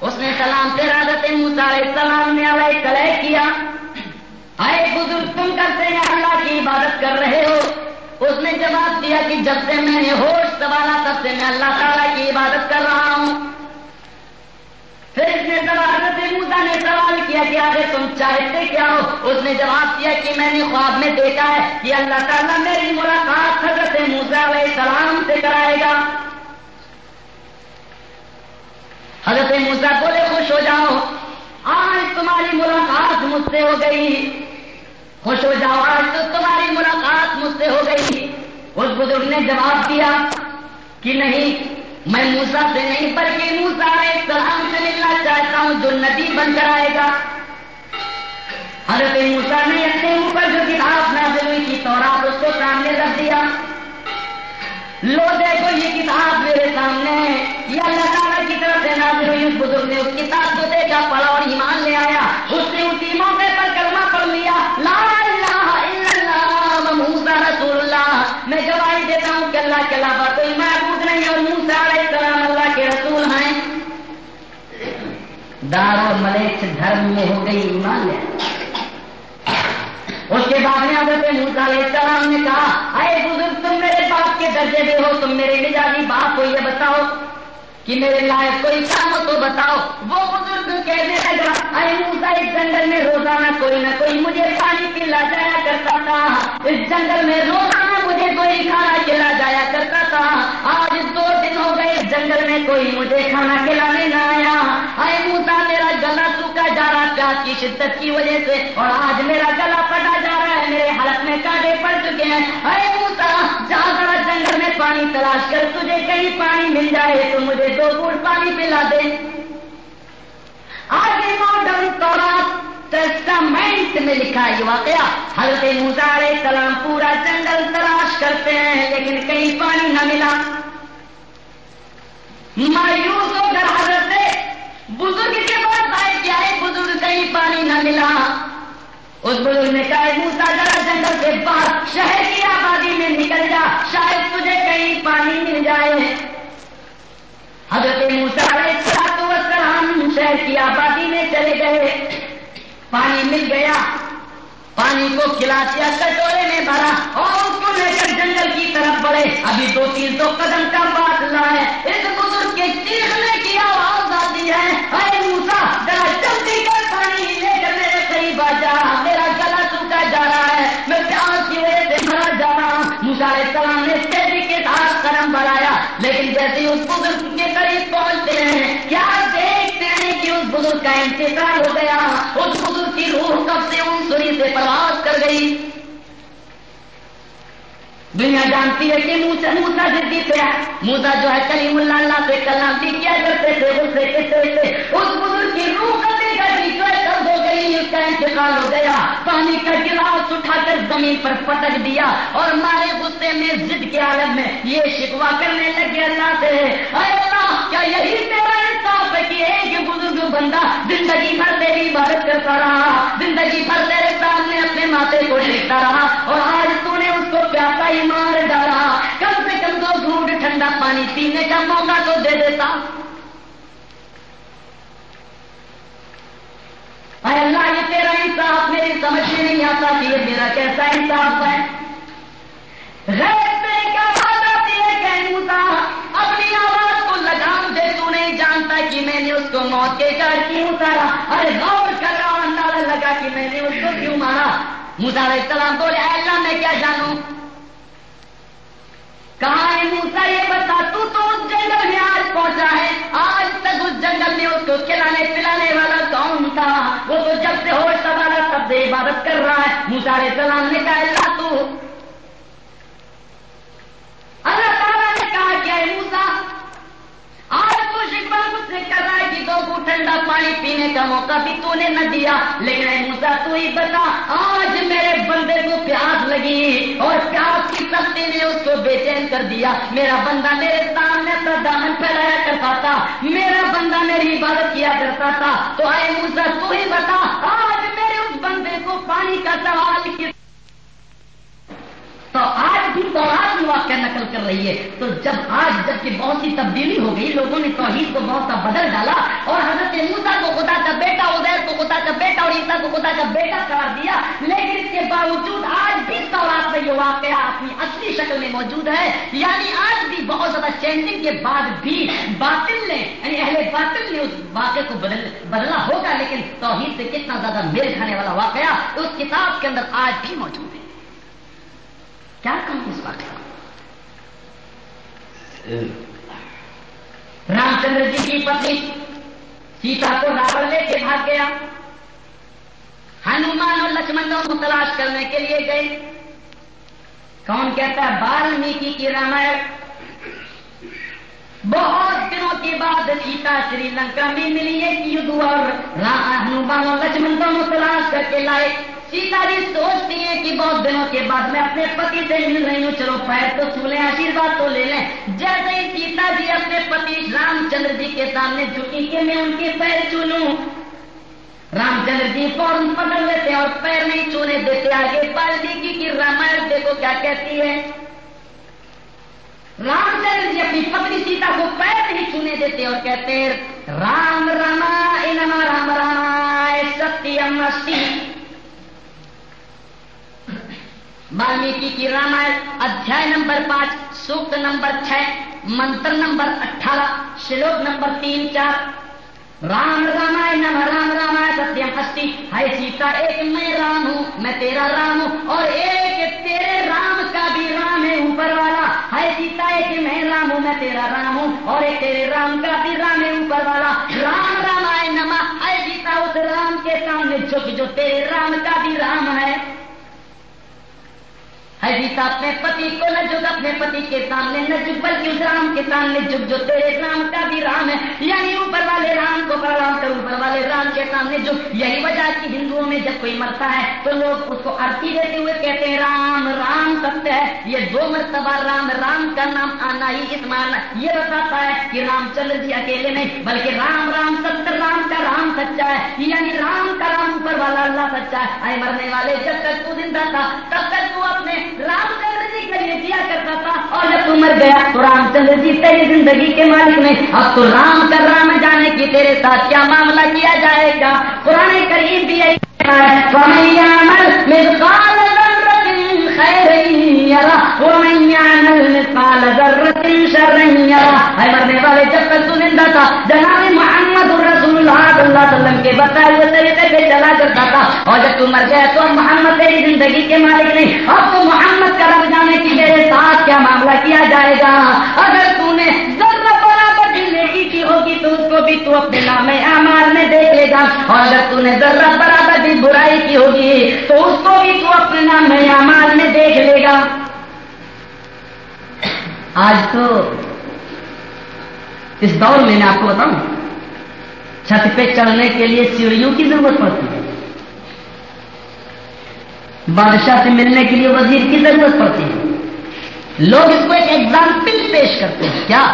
اس نے سلام تیرا حضرت موسا علیہ السلام نے علیہ کلے کیا۔ آئے بزرگ تم کرتے ہیں اللہ کی عبادت کر رہے ہو۔ اس نے جواب دیا کہ جب سے میں نے ہوش سوالا تب سے میں اللہ تعالیٰ کی عبادت کر رہا ہوں۔ پھر اس نے حضرت موسا نے سوال کیا کہ آگے تم چاہتے کیا ہو؟ اس نے جواب دیا کہ میں نے خواب میں دیکھا ہے کہ اللہ تعالیٰ میری ملاقات حضرت موسا علیہ السلام سے کرائے گا۔ حضرت موسا بولے، خوش ہو جاؤ۔ آج تمہاری ملاقات مجھ سے ہو گئی۔ خوش ہو جاؤ آج تو تمہاری ملاقات مجھ سے ہو گئی۔ اس بزرگ نے جواب دیا کہ نہیں، میں موسا سے نہیں، بلکہ موسا علیہ سلام سے ملنا چاہتا ہوں، جو ندی بن کر آئے گا۔ حضرت موسا نے اپنے اوپر جو کتاب نازل ہوئی کی تورات، اس کو سامنے رکھ دیا۔ لو دیکھو یہ کتاب میرے سامنے ہے یہ اللہ تعالیٰ کی طرف سے نازل ہوئی اس بزرگ نے اس کتاب کو دیکھا، پڑھا اور ایمان لے آیا۔ اس نے اسی موقع پر کلمہ پڑھ لیا، لا الہ الا اللہ موسا رسول اللہ میں گواہی دیتا ہوں کہ اللہ کے علاوہ کوئی معبود نہیں اور موسا علیہ السلام اللہ کے رسول ہیں۔ دار اور ملیک دھرم میں ہو گئی، ایمان لے اس کے بعد میں حضرت موسا علیہ السلام نے کہا، اے بزرگ، تم میرے باپ کے درجے میں ہو، تم میرے مزاجی باپ کو یہ بتاؤ کہ میرے لائق کوئی کام ہو تو بتاؤ. وہ بزرگ کہنے لگا، اے موسا اس جنگل میں روزانہ کوئی نہ کوئی مجھے پانی پلا جایا کرتا تھا۔ اس جنگل میں روزانہ مجھے کوئی کھانا کھلا جایا کرتا تھا۔ آج دو جنگل میں کوئی مجھے کھانا کھلانے نہ آیا۔ اے موسا، میرا گلا سوکھا جا رہا پیاس کی شدت کی وجہ سے اور آج میرا گلا پٹا جا رہا ہے۔ میرے حلق میں کاٹے پڑ چکے ہیں۔ اے موسا جہاں ذرا جنگل میں پانی تلاش کر۔ تجھے کہیں پانی مل جائے تو مجھے دو بوٹ پانی پلا دے۔ آگے ماڈرن تورات ٹیسٹامنٹ میں لکھا یہ واقعہ۔ حضرت موسا علیہ السلام پورا جنگل تلاش کرتے ہیں، لیکن کہیں پانی نہ ملا۔ مایوس ہو کر حضرت بزرگ کے پاس آئے کیا ہے بزرگ کہیں پانی نہ ملا۔ اس بزرگ نے کہا موسا ذرا جنگل سے باہر شہر کی آبادی میں نکل جا، شاید تجھے کہیں پانی مل جائے۔ حضرت موسا علیہ السلام شہر کی آبادی میں چلے گئے۔ پانی مل گیا۔ پانی کو کھلا کٹورے میں بھرا، اور اس کو لے کر جنگل کی طرف بڑھے۔ ابھی دو تین سو قدم کا بات لائے اس بزرگ کے چیخنے کی آواز آتی ہے۔ ارے موسا ذرا جلدی کر پانی لے کر میرے قریب آ جا۔ میرا گلا سوکھا جا رہا ہے۔ میں پیاس کی وجہ سے مرا جا رہا ہوں۔ موسا علیہ السلام نے تیزی کے ساتھ قدم بڑھایا، لیکن جیسے اس بزرگ کے قریب پہنچتے ہیں، کیا بزرگ کا انتقال ہو گیا، اس بزرگ کی روح کب سے ان سری سے پرواز کر گئی۔ دنیا جانتی ہے کہ موسا موسا جدی تھے موسا جو ہے کلیم اللہ اللہ سے کلام بھی کیا کرتے تھے، اس بزرگ کی روح کبھی کا انتقال ہو گیا، پانی کا گلاس اٹھا کر زمین پر پٹک دیا اور مارے غصے میں ضد کے عالم میں یہ شکوا کرنے لگے اللہ سے۔ اے اللہ، کیا یہی تیرا انصاف ہے کہ ایک بزرگ بندہ زندگی بھر تیری عبادت کرتا رہا، زندگی بھر تیرے سامنے اپنے ماتے کو دیکھتا رہا اور آج تو نے اس کو پیاسا ہی مار ڈالا۔ کم سے کم دو گھوٹ ٹھنڈا پانی پینے کا موقع تو دے دیتا۔ اے اللہ، یہ تیرا انصاف میری سمجھ میں نہیں آتا کہ یہ میرا کیسا انصاف ہے۔ غیر کیا بات آتی ہے کہ اپنی آواز کو لگام دے، تو نہیں جانتا کہ میں نے اس کو موت کے گھر کیوں اتارا۔ ارے غور کر رہا، اندازہ لگا کہ میں نے اس کو کیوں مارا؟ موسا علیہ السلام بولے اللہ، میں کیا جانوں؟ کہاں ہے موسا؟ یہ بتا، تو تو اس جنگل میں آج پہنچا ہے۔ آج تک اس جنگل میں اس کو کھلانے، پلانے والا کون تھا؟ وہ تو جب سے ہو سوارا تب سے عبادت کر رہا ہے۔ موسا علیہ السلام نے کہا، اللہ تو۔ اللہ تعالیٰ نے کہا کیا ہے موسا آج تو شکوا مجھ سے کر رہا ہے کہ دو کو ٹھنڈا پانی پینے کا موقع بھی تو نے نہ دیا۔ لیکن اے موسا تو ہی بتا، آج میرے بندے کو پیاس لگی اور پیاس کی سختی نے اس کو بے چین کر دیا۔ میرا بندہ میرے سامنے اپنا دامن پھیلایا کرتا تھا۔ میرا بندہ میری عبادت کیا کرتا تھا۔ تو اے موسا تو ہی بتا، آج میرے اس بندے کو پانی کا سوال کس تو آج بھی تورات بھی واقعہ نقل کر رہی ہے۔ تو جب آج جبکہ بہت سی تبدیلی ہو گئی، لوگوں نے توحید کو بہت سا بدل ڈالا اور حضرت موسا کو خدا کا بیٹا ادیر کو خدا کا بیٹا اور عیسا کو خدا کا بیٹا قرار دیا۔ لیکن اس کے باوجود آج بھی تورات میں یہ واقعہ اپنی اصلی شکل میں موجود ہے۔ یعنی آج بھی بہت زیادہ چینجنگ کے بعد بھی باطل نے یعنی اہل باطل نے اس واقعے کو بدل، بدلا ہوگا۔ لیکن توحید سے کتنا زیادہ میل کھانے والا واقعہ اس کتاب کے اندر آج بھی موجود ہے۔ کیا کہوں اس واقعے کو رام چندر جی کی پتنی سیتا کو راوڑ لے کے بھاگ گیا۔ ہنومان اور لکشمنوں کو تلاش کرنے کے لیے گئے۔ کون کہتا ہے بالمیکی کی رامائن بہت دنوں کے بعد سیتا شری لنکا میں ملی ہے کہ اور ہنومان اور لکشمن دونوں تلاش کر کے لائے۔ سیتا جی سوچتی ہیں کہ بہت دنوں کے بعد میں اپنے پتی سے مل رہی ہوں۔ چلو پیر تو چھو لیں آشیرواد تو لے لیں۔ جیسے ہی سیتا جی اپنے پتی رام چندر جی کے سامنے جھکی کہ میں ان کے پیر چو لوں رام چندر جی فوراً پکڑ لیتے اور پیر نہیں چھونے دیتے۔ آگے پال جی کی رامائن دیکھو کیا کہتی ہے۔ رام جی اپنی پتنی سیتا کو پیر نہیں چھونے دیتے اور کہتے رام راما انما رام راما ستیم اسی۔ والمیکی کی رامائن ادیا نمبر پانچ، سوکت نمبر چھ، منتر نمبر اٹھارہ، شلوک نمبر تین چار۔ رام رامائے نم رام رامائے ستیہ ہستی ہائے سیتا ایک میں رام ہوں میں تیرا رام ہوں اور ایک تیرے رام کا بھی رام ہے اوپر والا ہائے سیتا ایک میں رام ہوں میں تیرا رام ہوں اور ایک تیرے رام کا بھی رام ہے اوپر والا رام رام آئے نما ہائے سیتا اس رام کے سامنے جھک جو تیرے رام کا بھی رام ہے جی عزیز اپنے پتی کو نہ جگ اپنے پتی کے سامنے نہ جگ بلکہ اس رام کے سامنے جگ جو تیرے رام کا بھی رام ہے۔ یعنی اوپر والے رام کو پرنام کر، اوپر والے رام کے سامنے جگ یہی وجہ کی ہندوؤں میں جب کوئی مرتا ہے، تو لوگ اس کو ارتی دیتے ہوئے کہتے ہیں، رام رام سکتے ہیں یہ دو مرتبہ رام رام کا نام آنا ہی اس مارنا یہ بتاتا ہے کہ رام چندر جی اکیلے نہیں، بلکہ رام رام ستر رام کا رام سچا ہے۔ یعنی رام کا رام اوپر والا اللہ سچا ہے۔ آئے مرنے والے، جب تک تو زندہ تھا، تب تک تو رام چندر جی کا یہ کیا کرتا تھا؟ اور جب عمر گیا تو رام جی تیری زندگی کے مالک میں اب تو رام کر رام جانے کی تیرے ساتھ کیا معاملہ کیا جائے گا؟ قرآن کریم بھی یہی ہے مرنے والے، جب تک تو زندہ تھا، جناب اللہ اللہ وسلم کے بتائے ہوئے طریقے پہ چلا کرتا تھا۔ اور جب تم مر گیا تو محمد تیری زندگی کے مالک نہیں۔ اب تو محمد کا رب جانے کی میرے ساتھ کیا معاملہ کیا جائے گا۔ اگر تو نے برابر کی ہوگی تو اس کو بھی تو اپنے نام امار میں دیکھ لے گا۔ اور اگر تو نے ذرہ برابر بھی برائی کی ہوگی تو اس کو بھی تو اپنے نام امار میں دیکھ لے گا۔ آج تو اس دور میں میں آپ کو بتاؤں چھت پہ چڑھنے کے لیے سیڑھیوں کی ضرورت پڑتی ہے۔ بادشاہ سے ملنے کے لیے وزیر کی ضرورت پڑتی ہے۔ لوگ اس کو ایک ایگزامپل پیش کرتے ہیں۔ کیا؟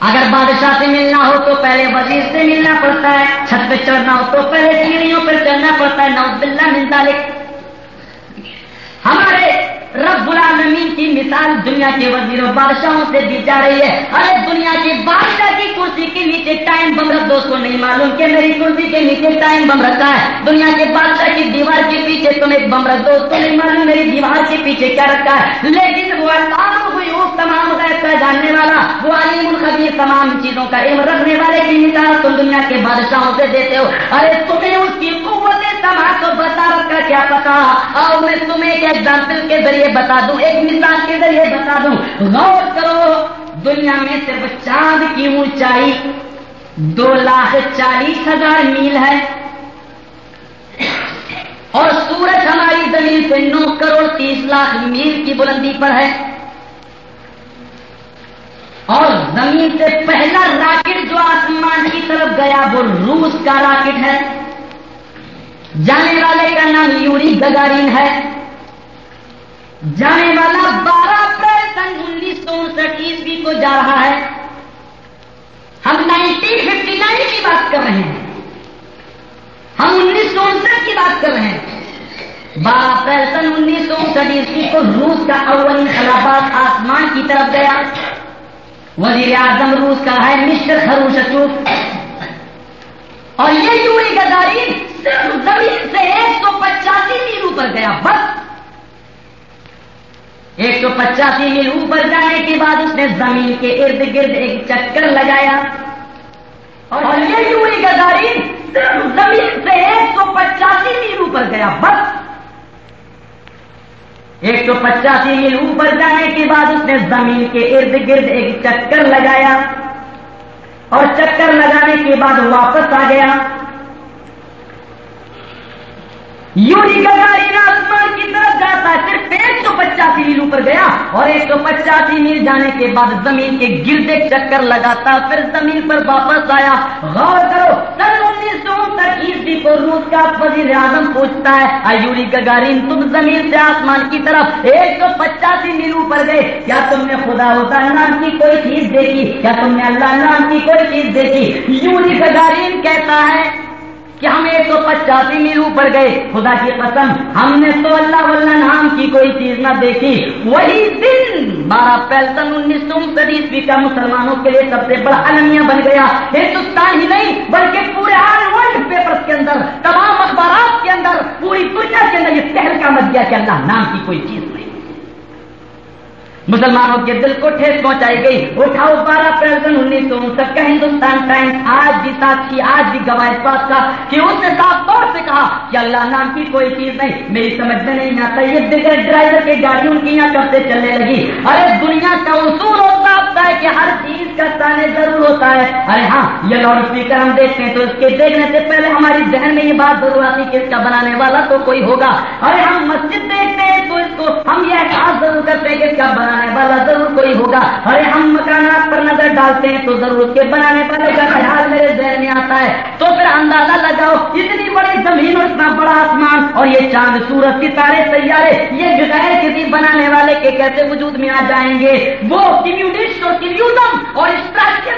اگر بادشاہ سے ملنا ہو تو پہلے وزیر سے ملنا پڑتا ہے، چھت پہ چڑھنا ہو تو پہلے سیڑھیوں پہ چڑھنا پڑتا ہے۔ نوز بلّہ ملتا ہمارے رب العالمین کی مثال دنیا کے وزیروں، بادشاہوں سے دی جا رہی ہے۔ ارے دنیا کو نہیں معلوم کہ میری کرسی کے نیچے ٹائم بم رکھا ہے۔ دنیا کے بادشاہ کی دیوار کے پیچھے تمہیں بم رکھ دو۔ اس کو نہیں معلوم میری دیوار کے پیچھے کیا رکھا ہے۔ لیکن وہ اللہ ہوئی اس تمام غیر کا جاننے والا، وہ عالم الخبیر تمام چیزوں کا علم رکھنے والے کی مثال تم دنیا کے بادشاہوں سے دیتے ہو۔ ارے تمہیں اس کی قوت تمام تو بتا رکھا کیا پتا؟ اور میں تمہیں ایک ایگزامپل کے ذریعے بتا دوں، ایک مثال کے ذریعے بتا دوں۔ غور کرو، دنیا میں صرف چاند کی اونچائی دو لاکھ چالیس ہزار میل ہے۔ اور سورج ہماری زمین سے نو کروڑ تیس لاکھ میل کی بلندی پر ہے۔ اور زمین سے پہلا راکٹ جو آسمان کی طرف گیا وہ روس کا راکٹ ہے۔ جانے والے کا نام یوری گگارین ہے۔ جانے والا بارہ اپریل سن انیس سو انسٹھ عیسوی کو جا رہا ہے۔ ہم نائنٹین ففٹی نائن کی بات کر رہے ہیں۔ ہم انیس سو انسٹھ کی بات کر رہے ہیں۔ بارہ اپریل سن انیس سو انسٹھ عیسوی کو روس کا اول انخلافات آسمان کی طرف گیا۔ وزیر اعظم روس کا ہے مسٹر خروش اچوک اور یہ یوری گداری صرف زمین سے ایک سو پچاسی میل اوپر گیا۔ بس ایک سو پچاسی میل اوپر جانے کے بعد اس نے زمین کے ارد گرد ایک چکر لگایا۔ اور یہ یوری گزاری، زمین سے ایک سو پچاسی میل اوپر گیا، بس۔ ایک سو پچاسی میل اوپر جانے کے بعد اس نے زمین کے ارد گرد ایک چکر لگایا۔ اور چکر لگانے کے بعد واپس آ گیا۔ یوں نکل کر آسمان کی طرف جاتا ہے صرف ایک سو پچاسی میل اوپر گیا اور ایک سو پچاسی میل جانے کے بعد زمین کے گردے چکر لگاتا، پھر زمین پر واپس آیا۔ غور کرو، سن انیس سو تک عیسوی کو روس کا وزیر اعظم پوچھتا ہے آیوری گگارین تم زمین سے آسمان کی طرف ایک سو پچاسی میل اوپر گئے۔ کیا تم نے خدا ہوتا نام کی کوئی چیز دیکھی؟ کیا تم نے اللہ نام کی کوئی چیز دیکھی؟ یوری گگارین کہتا ہے کہ ہم ایک سو پچاسی میل اوپر گئے، خدا کی قسم، ہم نے تو اللہ واللہ نام کی کوئی چیز نہ دیکھی۔ وہی دن بارہ اپریل سن انیس سو انتیس عیسوی کا مسلمانوں کے لیے سب سے بڑا المیہ بن گیا۔ ہندوستان ہی نہیں، بلکہ پورے آل ورلڈ پیپر کے اندر، تمام اخبارات کے اندر، پوری دنیا کے اندر یہ تہلکا مت گیا کہ اللہ نام کی کوئی چیز نہیں مسلمانوں کے دل کو ٹھیس پہنچائی گئی۔ اٹھاؤ بارہ اپریل سن انیس سو انسٹھ کا ہندوستان ٹائمس آج بھی ساتھی، آج بھی گواہ اس بات کا کہ اس نے صاف طور سے کہا کہ اللہ نام کی کوئی چیز نہیں۔ میری سمجھ میں نہیں آتا، یہ بغیر ڈرائیور کے گاڑی ان کی یہاں کب سے چلنے لگی؟ ارے، دنیا کا اصول ہوتا ہے کہ ہر چیز کا تانے ضرور ہوتا ہے۔ ارے ہاں یہ لاؤڈ اسپیکر ہم دیکھتے ہیں تو اس کے دیکھنے سے پہلے ہماری ذہن میں یہ بات ضرور آتی کہ اس کا بنانے والا تو کوئی ہوگا۔ ارے ہم مسجد دیکھتے ہیں تو اس کو ہم یہ احساس ضرور کرتے ہیں کہ اس کا بنانے بنانے والا ضرور کوئی ہوگا۔ ارے ہم مکانات پر نظر ڈالتے ہیں تو ضرور کے بنانے والے کا خیال میرے ذہن میں آتا ہے۔ تو پھر اندازہ لگاؤ اتنی بڑی زمین اور اتنا بڑا آسمان اور یہ چاند سورج ستارے سیارے، یہ بغیر کسی بنانے والے کے کیسے وجود میں آ جائیں گے؟ وہ کمیونسٹ اور کمیوزم اور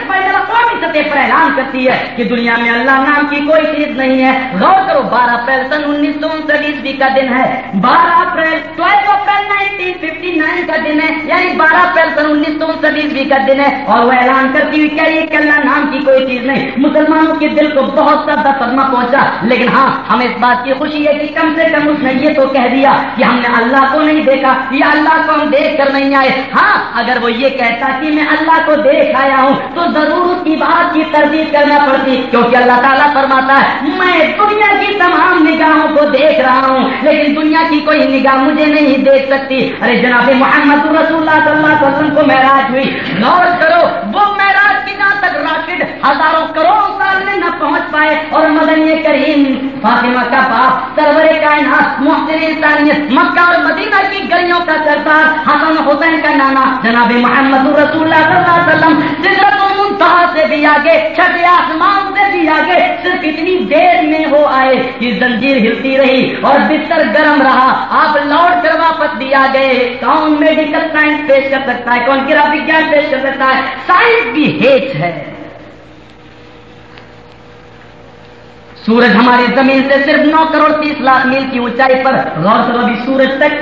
بین الاقوامی سطح پر اعلان کرتی ہے کہ دنیا میں اللہ نام کی کوئی چیز نہیں ہے۔ غور کرو، بارہ اپریل سن انیس سو انتیس کا دن ہے۔ بارہ April twelve April nineteen fifty nine کا دن ہے۔ یعنی بارہ اپریل سن انیس سو انتیس کا دن ہے اور وہ اعلان کرتی ہوئی کیا یہ کہ اللہ نام کی کوئی چیز نہیں، مسلمانوں کے دل کو بہت زیادہ صدمہ پہنچا۔ لیکن ہاں ہمیں اس بات کی خوشی ہے کہ کم سے کم اس نے یہ تو کہہ دیا کہ ہم نے اللہ کو نہیں دیکھا، یا اللہ کو ہم دیکھ کر نہیں آئے۔ ہاں اگر وہ یہ کہتا کہ میں اللہ کو دیکھ آیا ہوں، تو ضرور اس کی بات کی تردید کرنا پڑتی، کیونکہ اللہ تعالیٰ فرماتا ہے، میں دنیا کی تمام نگاہوں کو دیکھ رہا ہوں، لیکن دنیا کی کوئی نگاہ مجھے نہیں دیکھ سکتی۔ ارے جناب محمد رسول اللہ صلی اللہ علیہ وسلم کو معراج ہوئی۔ غور کرو، وہ معراج کی جہاں تک راکٹ ہزاروں کروڑ سال میں نہ پہنچ پائے۔ اور مدنی کریم فاطمہ کا باپ، سرور کائنات، محسن انسانیت، مکہ اور مدینہ کی گلیوں کا سردار حسن حسین کا نانا جناب محمد رسول اللہ صلی اللہ علیہ وسلم سدرت سے بھی آگے چھٹے آسمان سے بھی آگے، صرف اتنی دیر میں ہو آئے کہ زنجیر ہلتی رہی اور بستر گرم رہا۔ آپ لوٹ کر واپس بھی آ گئے۔ کون میڈیکل سائنس پیش کر سکتا ہے؟ کون کرا وگیان پیش کر سکتا ہے؟ سائنس بھی ہیچ ہے۔ سورج ہماری زمین سے صرف نو کروڑ تیس لاکھ میل کی اونچائی پر غور کرو ابھی سورج تک۔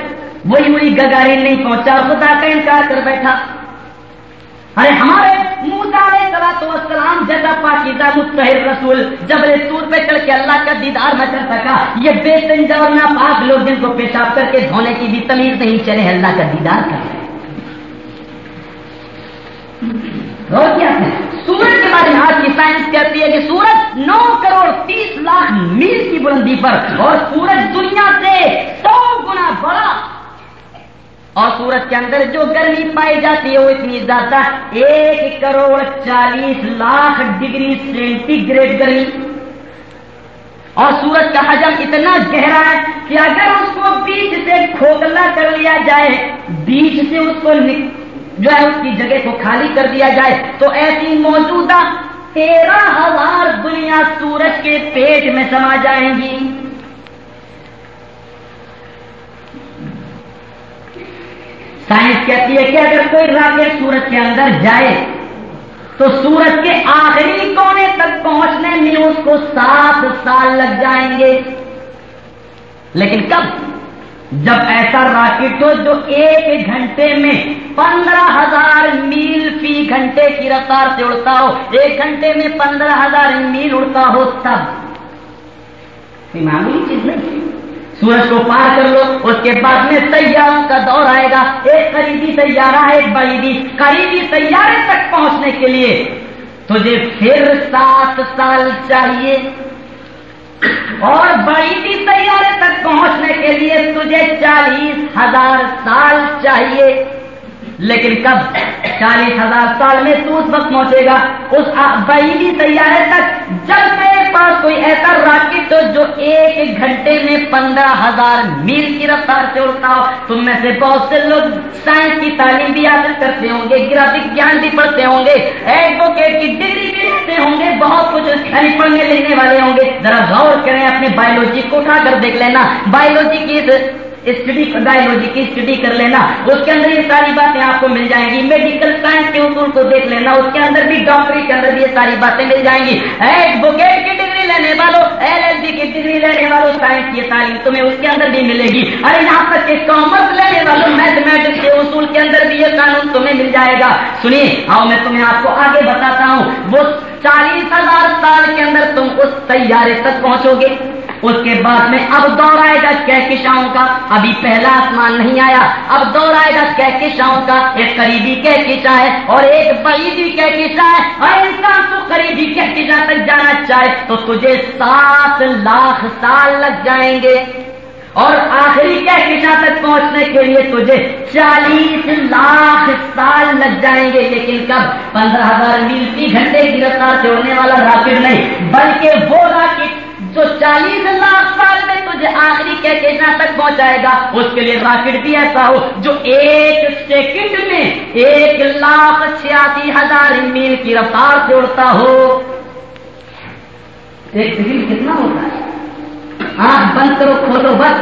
وہی وہی گگاری نہیں پہنچا خدا کا انکار کر بیٹھا۔ ارے ہمارے سلا تو اسلام جگہ پاکیزہ مستحر رسول جب سور پہ چڑھ کے اللہ کا دیدار نہ کر سکا، یہ بے سنجا اور ناپاک لوگ جن کو پیشاب کر کے دھونے کی بھی تمیز نہیں چلے اللہ کا دیدار کر کیا ہے سورج کے بارے میں آج کی سائنس کہتی ہے کہ سورج نو کروڑ تیس لاکھ میل کی بلندی پر اور سورج دنیا سے سو گنا بڑا اور سورج کے اندر جو گرمی پائی جاتی ہے وہ اتنی زیادہ ایک کروڑ چالیس لاکھ ڈگری سینٹی گریڈ گرمی. اور سورج کا حجم اتنا گہرا ہے کہ اگر اس کو بیچ سے کھوکھلا کر لیا جائے، بیچ سے اس کو جو ہے اس کی جگہ کو خالی کر دیا جائے، تو ایسی موجودہ تیرہ ہزار دنیا سورج کے پیٹ میں سما جائیں گی۔ سائنس کہتی ہے کہ اگر کوئی راکٹ سورج کے اندر جائے تو سورج کے آخری کونے تک پہنچنے میں اس کو سات سال لگ جائیں گے۔ لیکن کب؟ جب ایسا راکٹ ہو جو ایک گھنٹے میں پندرہ ہزار میل فی گھنٹے کی رفتار سے اڑتا ہو، ایک گھنٹے میں پندرہ ہزار میل اڑتا ہو، تب۔ معمولی چیز نہیں۔ سورج کو پار کر لو، اس کے بعد میں سیاروں کا دور آئے گا۔ ایک قریبی سیارہ ہے، ایک بعیدی قریبی سیارے تک پہنچنے کے لیے تجھے پھر سات سال چاہیے۔ اور بعیدی سیارے تک پہنچنے کے لیے تجھے چالیس ہزار سال چاہیے۔ لیکن کب چالیس ہزار سال میں تو اس وقت پہنچے گا؟ اس بعیدی سیارے تک جب میرے پاس کوئی ایسا راکٹ سوچو جو ایک گھنٹے میں پندرہ ہزار میل کی رفتار سے اڑتا ہو، تم میں سے بہت سے لوگ سائنس کی تعلیم بھی حاصل کرتے ہوں گے، گرافک جان بھی پڑھتے ہوں گے، ایڈوکیٹ کی ڈگری بھی لیتے ہوں گے، بہت کچھ پڑھنے لکھنے والے ہوں گے۔ ذرا غور کریں، اپنے بایولوجی کو اٹھا کر دیکھ لینا۔ بایولوجی کی اسٹڈی بایولوجی کی اسٹڈی کر لینا اس کے اندر یہ ساری باتیں آپ کو مل جائیں گی میڈیکل سائنس کے اصول کو دیکھ لینا اس کے اندر بھی ڈاکٹری کے اندر بھی یہ ساری باتیں مل جائیں گی ایڈوکیٹ کی ڈگری لینے والوں ایل ایل بی کی ڈگری لینے والوں سائنس کی تعلیم تمہیں اس کے اندر بھی ملے گی ارے یہاں تک کہ کامرس لینے والوں میتھمیٹکس کے اصول کے اندر بھی یہ قانون تمہیں مل جائے گا سنیے آؤ میں تمہیں آپ کو آگے بتاتا ہوں وہ چالیس ہزار سال کے اندر تم اس تیارے تک پہنچو گے اس کے بعد میں اب دور آئے گا کہکشاؤں کا۔ ابھی پہلا آسمان نہیں آیا۔ اب دور آئے گا کہکشاؤں کا۔ ایک قریبی کہکشا ہے اور ایک بعیدی کہکشا ہے۔ اور انسان تو قریبی کہکشا تک جانا چاہے تو تجھے سات لاکھ سال لگ جائیں گے۔ اور آخری کہکشا تک پہنچنے کے لیے تجھے چالیس لاکھ سال لگ جائیں گے۔ لیکن کب؟ پندرہ ہزار میل فی گھنٹے کی رفتار سے ہونے والا راکٹ نہیں، بلکہ وہ راکٹ جو چالیس لاکھ سال میں تجھے آخری کہکشا تک پہنچائے گا، اس کے لیے راکٹ بھی ایسا ہو جو ایک سیکنڈ میں ایک لاکھ چھیاسی ہزار میل کی رفتار سے اڑتا ہو۔ ایک سیکنڈ کتنا ہوتا ہے؟ آنکھ بند کرو، کھولو بس۔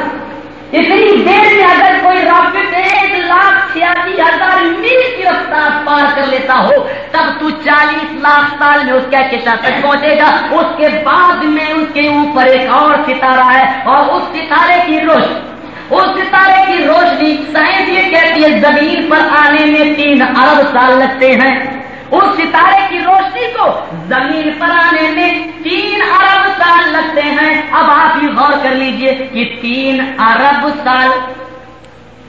اتنی دیر میں اگر کوئی راکٹ ایک لاکھ چھیاسی ہزار میل کی رفتار پار کر لیتا ہو، تب تو چالیس لاکھ سال میں اس کیا تک پہنچے گا۔ اس کے بعد میں اس کے اوپر ایک اور ستارہ ہے اور اس ستارے کی روشنی، اس ستارے کی روشنی سائنس یہ کہتی ہے، زمین پر آنے میں تین ارب سال لگتے ہیں۔ اس ستارے کی روشنی کو زمین پر آنے میں تین ارب سال لگتے ہیں۔ اب آپ ہی غور کر لیجیے کہ تین ارب سال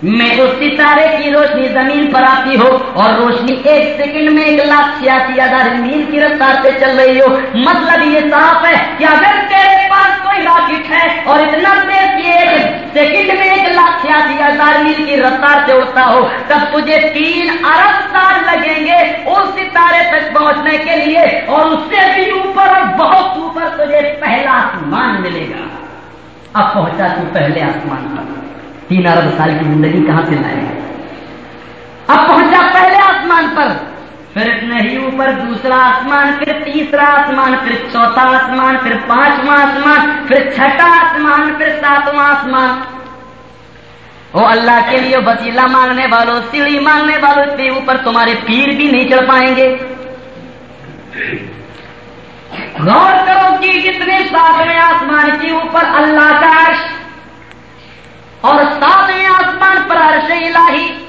میں اس ستارے کی روشنی زمین پر آتی ہو اور روشنی ایک سیکنڈ میں ایک لاکھ چھیاسی ہزار میل کی رفتار سے چل رہی ہو۔ مطلب یہ صاف ہے کہ اگر تیرے پاس کوئی راکٹ ہے اور اتنا تیز کی ایک سیکنڈ میں ایک لاکھ چھیاسی ہزار میل کی رفتار سے اڑتا ہو، تب تجھے تین ارب سال لگیں گے اس ستارے تک پہنچنے کے لیے اور اس سے بھی اوپر اور بہت اوپر تجھے پہلا آسمان ملے گا۔ اب پہنچا تو پہلے آسمان پر۔ تین ارب سال کی زندگی کہاں سے لائے اب پہنچا پہلے آسمان پر۔ پھر نہیں اوپر دوسرا آسمان، پھر تیسرا آسمان، پھر چوتھا آسمان، پھر پانچواں آسمان، پھر چھٹا آسمان، پھر ساتواں آسمان۔ وہ اللہ کے لیے وسیلہ مانگنے والوں سیڑھی مانگنے والوں اتنے اوپر تمہارے پیر بھی نہیں چڑھ پائیں گے۔ غور کرو کہ جتنے ساتویں آسمان کے اوپر اللہ کا عرش اور ساتویں آسمان پر عرش الہی۔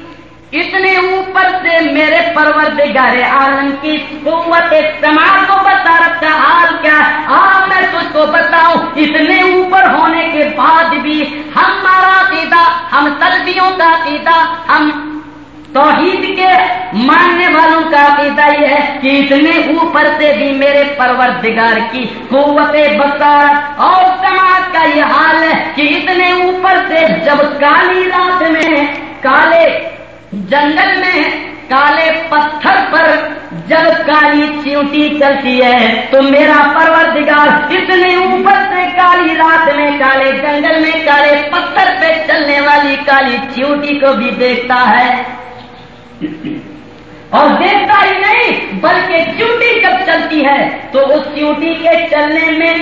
اتنے اوپر سے میرے پروردگار عالم کی قوت سماج کو بتا کا حال کیا۔ آپ میں تجھ کو بتاؤں، اتنے اوپر ہونے کے بعد بھی ہمارا عقیدہ، ہم سلبیوں کا عقیدہ، ہم توحید کے ماننے والوں کا عقیدہ یہ ہے کہ اتنے اوپر سے بھی میرے پروردگار کی قوت بسارت اور سماج کا یہ حال ہے کہ اتنے اوپر سے جب کالی رات میں کالے جنگل میں کالے پتھر پر جب کالی چیوٹی چلتی ہے تو میرا پروردگار اتنے اوپر سے کالی رات میں کالے جنگل میں کالے پتھر پہ چلنے والی کالی چیوٹی کو بھی دیکھتا ہے اور دیکھتا ہی نہیں، بلکہ چیوٹی جب چلتی ہے، تو اس چیوٹی کے چلنے میں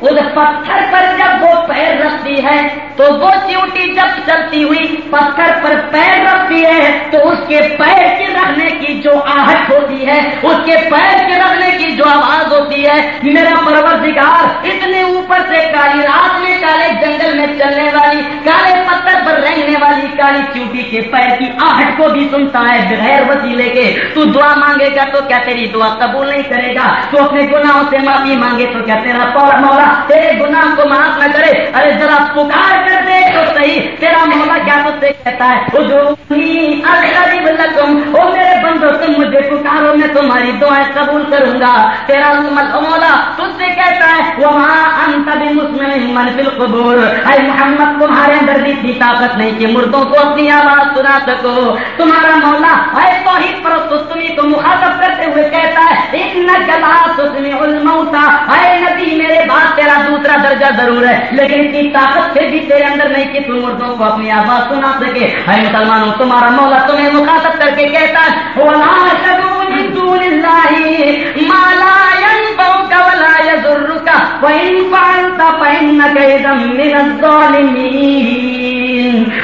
اس پتھر پر جب وہ پیر رکھتی ہے، تو وہ چیوٹی جب چلتی ہوئی پتھر پر پیر رکھتی ہے، تو اس کے پیر کے رکھنے کی جو آہٹ ہوتی ہے، اس کے پیر کے رکھنے کی جو آواز ہوتی ہے، میرا پروردگار، اتنے اوپر سے کالی رات میں کالی کے پیر کی آہٹ کو بھی سنتا ہے بغیر وسیلے کے، تو دعا مانگے گا تو کیا تیری دعا قبول نہیں کرے گا؟ تو اپنے گناہوں سے معافی مانگے تو کیا تیرا مولا تیرے گناہ کو معاف نہ کرے؟ ارے ذرا پکار کر دے تو صحیح۔ تیرا مولا کیا تجھ سے کہتا ہے؟ وہ میرے بندو، تم مجھے پکارو، میں تمہاری دعائیں قبول کروں گا۔ تیرا مولا تجھ سے کہتا ہے وہاں انت بھی مسلم من بالقبور اے محمد، تمہارے اندر بھی طاقت نہیں کہ مردوں کو اپنی اپنی آواز سنا سکو۔ تمہارا مولا اے توحید پر تمہیں کو مخاطب کرتے ہوئے کہتا ہے الموتا اے نبی، میرے بات تیرا دوسرا درجہ ضرور ہے۔ لیکن اتنی طاقت سے بھی تیرے اندر نہیں کہ تم مردوں کو اپنی آواز سنا سکے۔ اے مسلمانوں، تمہارا مولا تمہیں مخاطب کر کے کہتا ہے مالا ولا يضرك وإن فعلت فإنك إذا من الظالمين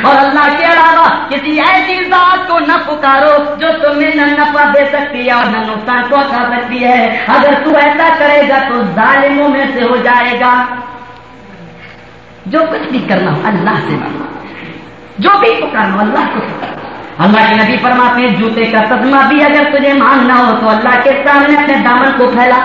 اور اللہ کے علاوہ کسی ایسی ذات کو نہ پکارو جو تمہیں نہ نفع دے سکتی ہے اور نہ نقصان پہنچا سکتی ہے۔ اگر تو ایسا کرے گا تو ظالموں میں سے ہو جائے گا۔ جو کچھ بھی کرنا اللہ سے مانگنا جو بھی پکارنا اللہ کو پکارنا اللہ کے نبی فرماتے ہیں، جوتے کا صدمہ بھی اگر تجھے مانگنا ہو تو اللہ کے سامنے اپنے دامن کو پھیلا۔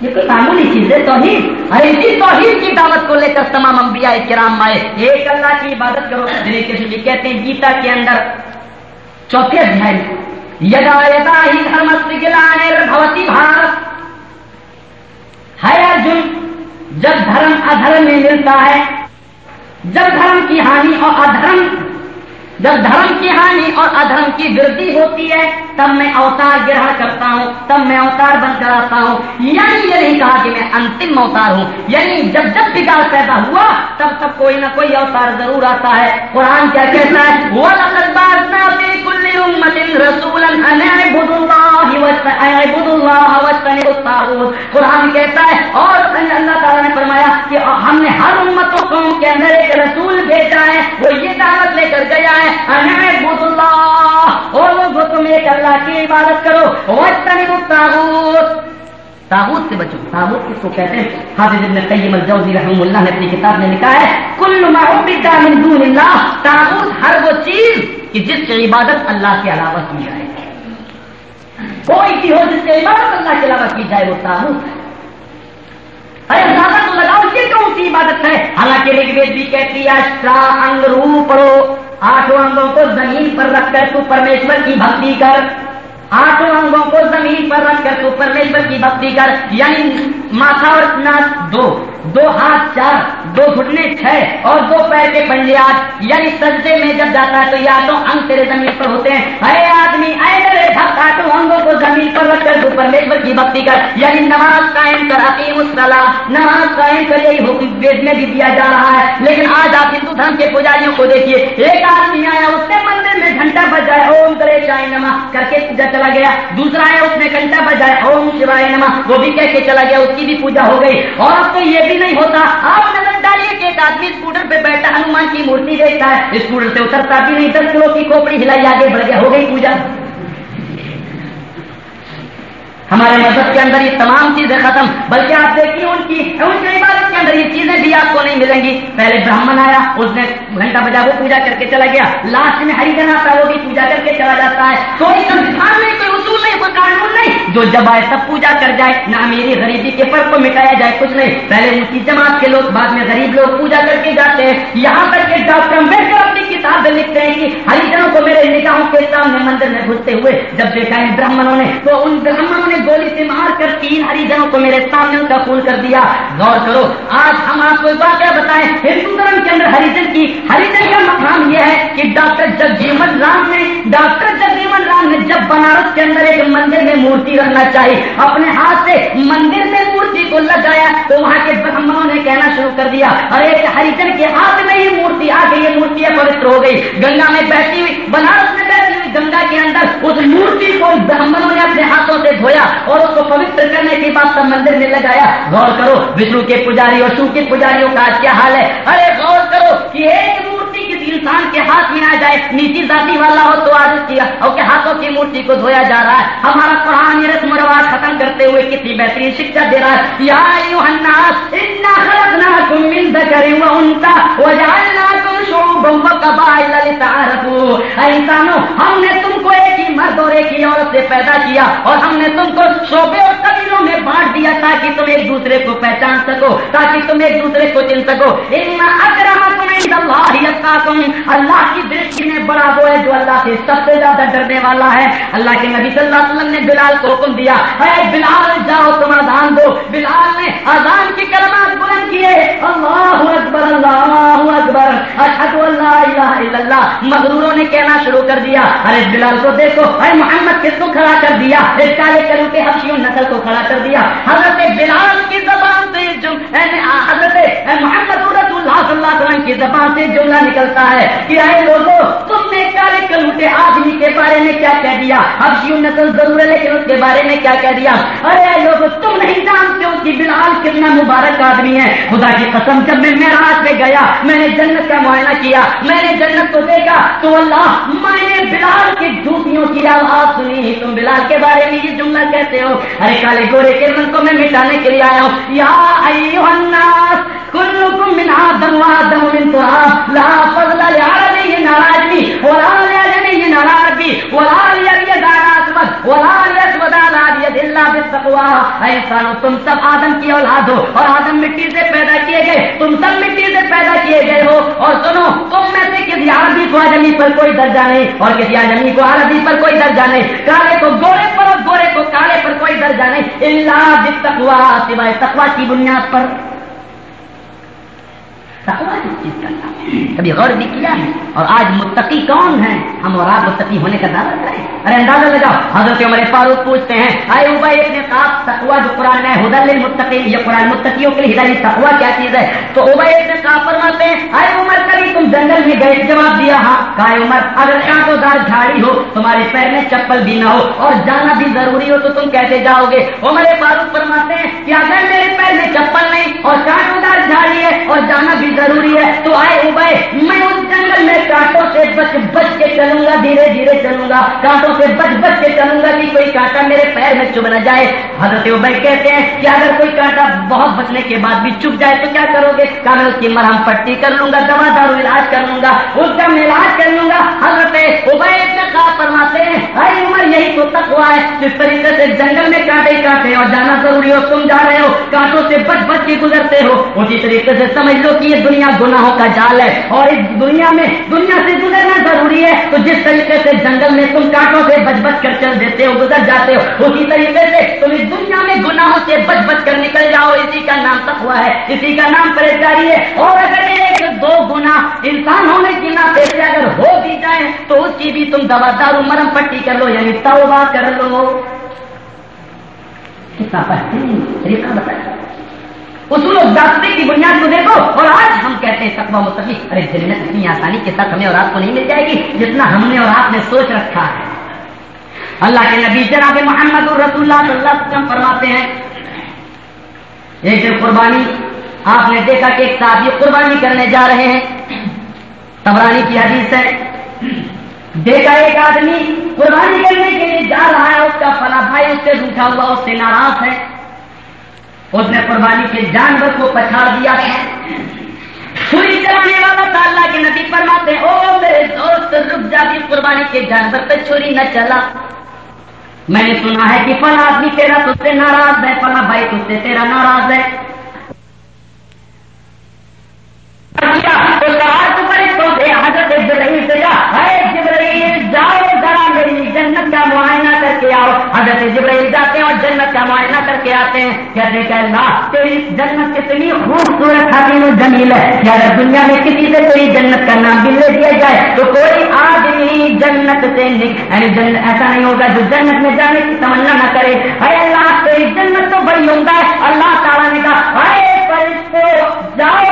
یہ کوئی معمولی چیز ہے، توحید۔ ارے اسی توحید کی دعوت کو لے کر تمام انبیاء کرام آئے۔ ایک اللہ کی عبادت کرو جنہیں کسی کہتے ہیں، گیتا کے اندر چوتھے ادھیائے یدا یدا ہی دھرم بھوتی بھارت۔ ہے ارجن، جب دھرم ادھرم میں ملتا ہے، جب دھرم کی ہانی اور ادھرم جب دھرم کی ہانی اور ادھرم کی وردی ہوتی ہے، تب میں اوتار گرہن کرتا ہوں، تب میں اوتار بن کر آتا ہوں۔ یعنی یہ نہیں کہا کہ میں انتم اوتار ہوں یعنی جب جب بگاڑ پیدا ہوا، تب تب کوئی نہ کوئی اوتار ضرور آتا ہے۔ قرآن کیا کہتا ہے؟ قرآن کہتا ہے اور اللہ تعالیٰ نے فرمایا کہ ہم نے ہر امتوں کو کے اندر ایک رسول بھیجا ہے، وہ یہ دعوت لے کر گیا ہے بد اللہ اور وہ تم ایک اللہ کی عبادت کرو۔ تاغوت تاغوت سے بچو۔ تاغوت کس کو کہتے ہیں؟ حافظ ابن قیم الجوزی رحم اللہ نے اپنی کتاب میں لکھا ہے، کل من دون اللہ۔ تاغوت ہر وہ چیز کہ جس کی عبادت اللہ کے علاوہ کی جائے۔ کوئی بھی ہو جس کی عبادت اللہ کے علاوہ کی جائے، وہ تاغوت ارے زیادہ تو لگاؤ، یہ کون سی عبادت ہے حالانکہ رگ وید بھی کہتی ہے انگ رو پڑھو، آٹھوں انگوں کو زمین پر رکھ کر تو پرمیشور کی بھکتی کر۔ آٹھوں انگوں کو زمین پر رکھ کر تو پرمیشور کی بھکتی کر یعنی ماتھا اور ناک دو دو ہاتھ چار، دو گھٹنے چھ اور دو پیر کے پنجے آٹھ یعنی سجدے میں جب جاتا ہے تو یا تو انگ تیرے زمین پر ہوتے ہیں۔ اے آدمی، اے میرے بھکت، آٹھوں انگوں کو زمین پر رکھ کر تو پرمیشور کی بھکتی کر یعنی نماز قائم کر عقیم الصلاح نماز قائم کر، یہی حکم وید میں بھی دیا جا رہا ہے۔ لیکن آج آپ ہندو دھرم کے پجاریوں کو دیکھیے، ایک آدمی آیا، اس نے مندر میں گھنٹہ بجائے اوم کرے چائے نما کر کے پوجا چلا گیا۔ دوسرا ہے اس نے گھنٹہ بجائے اوم شیوائے نما وہ بھی کہہ کے چلا گیا، اس کی بھی پوجا ہو گئی۔ اور اب تو یہ بھی نہیں ہوتا۔ آپ نظر ڈالیے کہ ایک آدمی اسکوٹر پہ بیٹھا، ہنومان کی مورتی دیکھتا ہے۔ اسکوٹر سے اترتا بھی نہیں، دس کلو کی کھوپڑی ہلائی، آگے بڑھ گیا، ہو گئی پوجا۔ ہمارے مذہب کے اندر یہ تمام چیزیں ختم، بلکہ آپ دیکھیے ان کی، ان کی عبادت کے اندر یہ چیزیں بھی آپ کو نہیں ملیں گی۔ پہلے براہمن آیا، اس نے گھنٹہ بجا وہ پوجا کر کے چلا گیا۔ لاسٹ میں ہری جن آتا ہے، وہ بھی پوجا کر کے چلا جاتا ہے۔ کوئی سنسان نہیں کوئی اصول نہیں، کوئی قانون جو جب آئے تب پوجا کر جائے، نہ میری غریبی کے فرق کو مٹایا جائے، کچھ نہیں۔ پہلے ان کی جماعت کے لوگ، بعد میں غریب لوگ پوجا کر کے جاتے ہیں۔ یہاں تک کہ ڈاکٹر امبیڈکر اپنی کتاب میں لکھتے ہیں کہ ہری جنوں کو میرے نگاہوں کے سامنے مندر میں گھستے ہوئے، جب دیکھا ہے برہمنوں نے، تو ان برہمنوں نے گولی سے مار کر تین ہری جنوں کو میرے سامنے ان کا خون کر دیا۔ غور کرو، آج ہم آپ کو واقعہ بتائیں۔ ہندو دھرم کے اندر ہریجن کی ہریجن کا مقام یہ ہے کہ ڈاکٹر جگجیون رام نے، ڈاکٹر جگجیون جب بنارس کے اندر ایک مندر میں مورتی رکھنا چاہی، اپنے ہاتھ سے مندر میں مورتی کو لگایا، تو وہاں کے برہمنوں نے کہنا شروع کر دیا، اور ایک ہریجن کے ہاتھ میں ہی مورتی آ گئی، یہ مورتیاں پوتر ہو گئی۔ گنگا میں بیٹھی ہوئی، بنارس میں بیٹھی ہوئی گنگا کے اندر اس مورتی کو برہمنوں نے اپنے ہاتھوں سے دھویا اور اس کو پوتر کرنے کے بعد سب مندر میں لگایا۔ غور کرو، وشنو کے پجاری اور شو کے پجاریوں کا کیا حال ہے؟ ارے غور کرو کہ ایک انسان کے ہاتھ میں آ جائے، نیچی ذاتی والا ہو تو آج کیا، اور کہ ہاتھوں کی مورتی کو دھویا جا رہا ہے۔ ہمارا قرآن رسم و رواج ختم کرتے ہوئے کتنی بہترین شکشا دے رہا ہے۔ یا انسانوں ہم نے تم کو ایک ہی مرد اور ایک ہی عورت سے پیدا کیا اور ہم نے تم کو شعبے اور قبیلوں میں بانٹ دیا تاکہ تم ایک دوسرے کو پہچان سکو، تاکہ تم ایک دوسرے کو چن سکو۔ تم اللہ کی درشتی میں بڑا وہ ہے جو اللہ سے سب سے زیادہ ڈرنے والا ہے۔ اللہ کے نبی صلی اللہ علیہ وسلم نے بلال کو حکم دیا، اے بلال، جاؤ تم آزان دو۔ بلال نے آزان کی کلمات بلند کیے۔ اللہ اکبر اللہ اکبر۔ اشد اللہ الہ الا اللہ۔ مغروروں نے کہنا شروع کر دیا۔ ارے بلال کو دیکھو۔ ارے محمد کس کو کھڑا کر دیا؟ اس کالے کلو کے حبشیوں نسل کو کھڑا کر دیا۔ حضرت بلال کی زبان سے حضرت محمد اللہ صلی اللہ علیہ وسلم کی زبان سے جملہ نکلتا ہے کہ آئے لوگوں تم نے کالے کلوٹے آدمی کے بارے میں کیا کہہ دیا؟ اب یوں نقل ضرور ہے لیکن اس کے بارے میں کیا کہہ دیا؟ ارے لوگ تم نہیں جانتے ہو کہ بلال کتنا مبارک آدمی ہے۔ خدا کی قسم، جب میں میرا ہاتھ میں گیا، میں نے جنت کا معائنہ کیا، میں نے جنت کو دیکھا، تو اللہ، میں نے بلال کی جوتیوں کی آواز سنی۔ تم بلال کے بارے میں یہ جملہ کہتے ہو؟ ارے کالے گورے کے من کو میں مٹانے کے لیے آیا ہوں۔ یا الناس كلكم من آدم وآدم من تم سب آدم کی اولاد ہو اور آدم مٹی سے پیدا کیے گئے، تم سب مٹی سے پیدا کیے گئے ہو۔ اور سنو، تم میں سے کسی عربی کو آجمی پر کوئی درجہ نہیں، اور کسی آجمی کو عربی پر کوئی درجہ نہیں۔ کالے کو گورے پر اور گورے کو کالے پر کوئی درجہ نہیں۔ اللہ بالتقوى سوائے تقوی کی بنیاد پر۔ چیز کرتا کبھی غور بھی کیا ہے؟ اور آج متقی کون ہے ہم اور آپ متقی ہونے کا دعویٰ کریں۔ ارے اندازہ لگاؤ، حضرت عمر فاروق پوچھتے ہیں، آئے ابئی اتنے خاص تقوا جو قرآن ہے حدل متقی یہ قرآن متقیوں کے لیے ہدایت تقوا کیا چیز ہے؟ تو ابئی اتنے خاص فرماتے ہیں، آئے عمر، کبھی تم جنگل میں گئے، جواب دیا ہاں۔ کہا عمر، اگر کانٹوں دار جھاڑی ہو، تمہارے پیر میں چپل بھی نہ ہو، اور جانا بھی ضروری ہو، تو تم کیسے جاؤ گے؟ عمر فاروق فرماتے ہیں کہ اگر میرے پیر میں چپل نہیں اور کانٹوں دار جھاڑی ہے اور جانا بھی ضروری ہے۔ تو آئے ابے میں اس جنگل میں کانٹوں سے بچ بچ کے چلوں گا، دھیرے دھیرے چلوں گا۔ کانٹوں سے بچ بچ کے چلوں گا کہ کوئی کانٹا میرے پیر میں چب نہ جائے۔ حضرت ابے کہتے ہیں کہ اگر کوئی کانٹا بہت بچنے کے بعد بھی چپ جائے تو کیا کرو گے؟ کہا، میں اس کی مرہم پٹی کر لوں گا دوا دارو علاج کر لوں گا، اس کا میں علاج کر لوں گا۔ حضرت ابے کا فرماتے ہیں ارے عمر، یہی تو تک ہوا ہے۔ جس طریقے سے جنگل میں کانٹے کانٹے اور جانا ضروری ہو، تم جا رہے ہو، کانٹوں سے بچ بچ کے گزرتے ہو۔ اسی طریقے سے سمجھ لو کہ یہ دنیا گناہوں کا جال ہے اور اس دنیا میں دنیا سے گزرنا ضروری ہے۔ تو جس طریقے سے جنگل میں تم کانٹوں سے بچ بچ کر چل دیتے ہو، گزر جاتے ہو۔ اسی طریقے سے تم اس دنیا میں گناہوں سے بچ بچ کر نکل جاؤ۔ اسی کا نام تک ہوا ہے۔ اسی کا نام پریشانی ہے۔ اور اگر ایک دو گنا انسان ہونے کی ناطے سے اگر ہو بھی جائے تو اس کی بھی تم دوا دارو مرم پٹی کر لو یعنی توبہ کر لو۔ کتنا طریقہ بتایا۔ اصول و ضابطے کی بنیاد کو دیکھو۔ اور آج ہم کہتے ہیں تقوا متفی ارے جنت اتنی آسانی کے ساتھ ہمیں اور آپ کو نہیں مل جائے گی جتنا ہم نے اور آپ نے سوچ رکھا ہے۔ اللہ کے نبی جناب محمد الرسول اللہ صلی اللہ علیہ وسلم فرماتے ہیں ایک دن قربانی آپ نے دیکھا کہ ایک ساتھ یہ قربانی کرنے جا رہے ہیں تبرانی کی حدیث ہے۔ دیکھا ایک آدمی قربانی کرنے کے لیے جا رہا ہے، اس کا فلا بھائی اس سے روٹا ہوا، اس سے ناراض ہے۔ اس نے قربانی کے جانور کو پچھاڑ دیا تھا چھری چلانے والا تھا، اللہ کے نبی فرماتے او میرے دوست، رک جاتی قربانی کے جانور پہ چھری نہ چلا۔ میں نے سنا ہے کہ فلاں آدمی تیرا تجھ سے ناراض ہے، فلاں بھائی تجھ سے تیرا ناراض ہے۔ حضرت جبرائیل سے جا۔ جبرائیل، جاؤ ذرا میری جنت کا معائنہ کے آؤ حضرت جبرائیل جاتے ہیں اور جنت کا معائنہ کر کے آتے ہیں۔ کہتے کہ اللہ، تیری جنت کتنی خوبصورت حسین و جمیل ہے۔ کہ اگر دنیا میں کسی سے کوئی جنت کا نام بھی لے دیا جائے تو کوئی آدمی جنت سے یعنی جنت ایسا نہیں ہوگا جو جنت میں جانے کی تمنا نہ کرے۔ اے اللہ، تیری جنت تو بڑی عمدہ ہے۔ اللہ تعالیٰ نے کہا اے جاؤ۔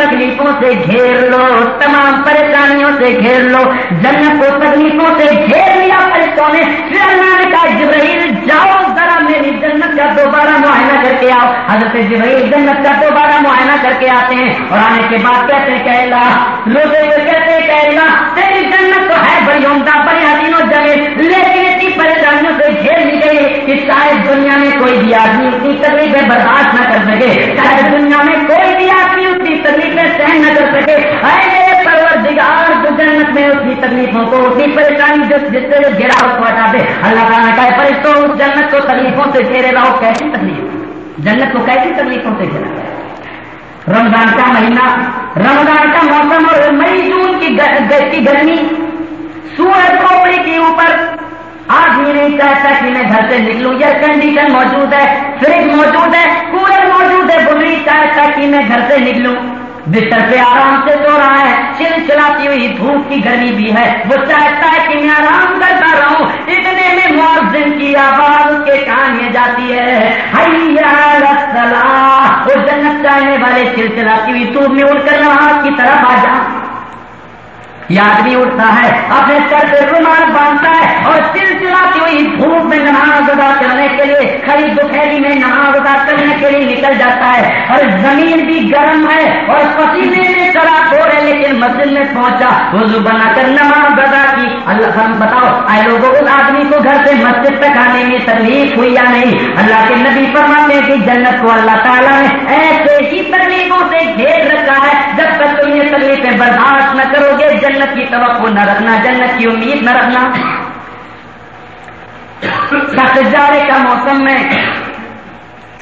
تکلیفوں سے گھیر لو تمام پریشانیوں سے گھیر لو جنت کو تکلیفوں سے گھیر لیا فرشتوں نے پھر اللہ نے کہا جبرائیل جاؤ ذرا میری جنت کا دوبارہ معائنہ کر کے آؤ حضرت جبرائیل جنت کا دوبارہ معائنہ کر کے آتے ہیں اور آنے کے بعد کہتے ہیں کہ اللہ لوگ کہتے ہیں کہ اللہ تیری جنت تو ہے بڑی عمدہ بڑی حسین و جگہ لیکن اتنی پریشانیوں سے گھیر لی گئی کہ شاید دنیا میں کوئی بھی آدمی اتنی تکلیفیں برداشت نہ کر سکے شاید دنیا میں کوئی بھی آدمی تکلیفیں سہن نہ کر سکے اے میرے پرور جو جنت میں اتنی تکلیفوں کو اتنی پریشانی جو جس سے گرا اس کو ہٹا دے۔ اللہ تعالیٰ کا فرشتوں، اس جنت کو تکلیفوں سے گھیرے رہو۔ کیسی تکلیف؟ جنت کو کیسی تکلیفوں سے گھیرا؟ رمضان کا مہینہ۔ رمضان کا موسم اور مئی جون کی گرمی۔ سورج کوپڑی کے اوپر آدمی نہیں چاہتا کہ میں گھر سے نکلوں ایئر کنڈیشن موجود ہے فریج موجود ہے کولر موجود ہے، وہ نہیں چاہتا کہ میں گھر سے نکلوں۔ بستر پہ آرام سے سو رہا ہے چل چلاتی ہوئی دھوپ کی گرمی بھی ہے۔ وہ چاہتا ہے کہ میں آرام کرتا رہوں، اتنے میں معذن کی آواز کے کان میں جاتی ہے۔ وہ جنت چاہنے والے سلسلہ ہوئی دھوپ میں اڑ کر نماز کی طرف آ جا یہ آدمی اٹھتا ہے، اپنے سر پہ رومال باندھتا ہے اور سل چلاتی ہوئی دھوپ میں نماز ادا کرنے کے لیے، کھڑی دوپہری میں نماز ادا کرنے کے لیے نکل جاتا ہے اور زمین بھی گرم ہے اور پسینے میں چڑا ہو رہے لیکن مسجد میں پہنچا، وضو بنا کر نماز ادا کی۔ اللہ ہم بتاؤ، آئے لوگوں، اس آدمی کو گھر سے مسجد تک آنے میں تکلیف ہوئی یا نہیں؟ اللہ کے نبی فرماتے ہیں کہ جنت کو اللہ تعالیٰ نے ایسے ہی تکلیفوں سے گھیر رکھا جب تک تم یہ تکلیفیں برداشت نہ کرو گے، جنت کی توقع نہ رکھنا، جنت کی امید نہ رکھنا۔ جارے کا موسم میں،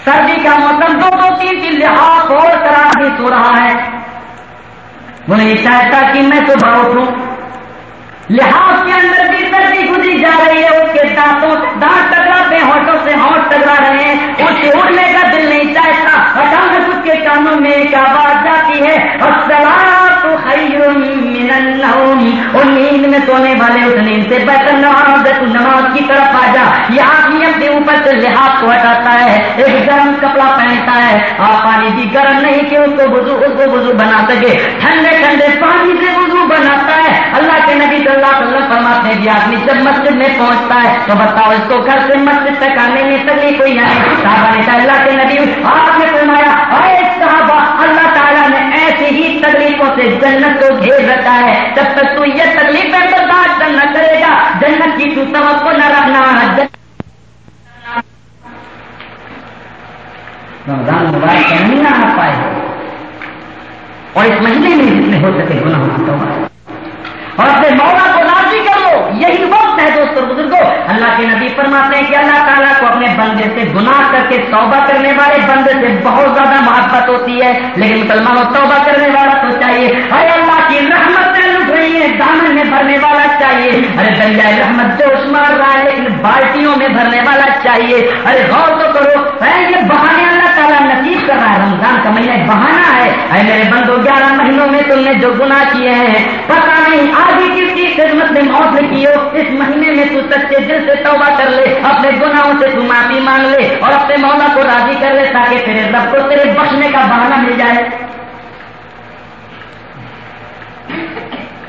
سردی کا موسم دو دو تین تین لحاظ اور طرح بھی سو رہا ہے۔ وہ نہیں چاہتا کہ میں صبح اٹھوں، لحاظ کے اندر بھی سردی گزری جا رہی ہے، اس کے دانتوں دانت ٹکراتے ہیں ہوٹوں سے ہوٹ ٹکرا رہے ہیں، اس سے اڑنے کا دل نہیں چاہتا۔ کے کانوں میں ایک آواز جاتی ہے؟ اور سلام اور نیند میں سونے والے اس نیند سے بہتر نماز تو نماز کی طرف آ جا۔ یہ آدمی اپنے اوپر سے لحاظ کو ہٹاتا ہے، ایک گرم کپڑا پہنتا ہے۔ اور پانی بھی گرم نہیں کہ اس کو وضو، اس کو وضو بنا سکے۔ ٹھنڈے ٹھنڈے پانی سے وضو بناتا ہے۔ اللہ کے نبی صلی اللہ علیہ وسلم فرماتے ہیں آدمی جب مسجد میں پہنچتا ہے تو بتاؤ، اس کو گھر سے مسجد تک آنے میں تکلیف کوئی آئے صحابہ نے اللہ کے نبی، آپ نے فرمایا صحابہ سے جنت کو گھیر رکھا ہے۔ جب تک تو یہ تکلیف برداشت نہ کرے گا، جنت کی تو توقع نہ رکھنا۔ رمضان مبارک نہیں نہ آ پائے اور اس مہینے میں جتنے ہو سکے گناہ کی توبہ۔ اور اپنے مولا کو نہ یہی وقت ہے دوستوں بزرگوں اللہ کے نبی فرماتے ہیں کہ اللہ تعالیٰ کو اپنے بندے سے گناہ کر کے توبہ کرنے والے بندے سے بہت زیادہ محبت ہوتی ہے۔ لیکن مسلمانوں توبہ کرنے والا تو چاہیے۔ ارے اللہ کی رحمت رہی ہے دامن میں بھرنے والا چاہیے۔ ارے دریا رحمت جوش مار رہا ہے، لیکن بالٹیوں میں بھرنے والا چاہیے۔ ارے غور تو کرو یہ بہانے اللہ تعالیٰ نصیب کر رہا ہے۔ رمضان کا مہینہ بہانا ہے۔ اے میرے بندو، گیارہ مہینوں میں تم نے جو گناہ کیے ہیں پتا نہیں آگے کس کی خدمت میں موت کی ہو۔ اس مہینے میں تو سچے دل سے توبہ کر لے، اپنے گناہوں سے تو معافی مانگ لے اور اپنے مولا کو راضی کر لے تاکہ تیرے رب کو تیرے بچنے کا بہانہ مل جائے۔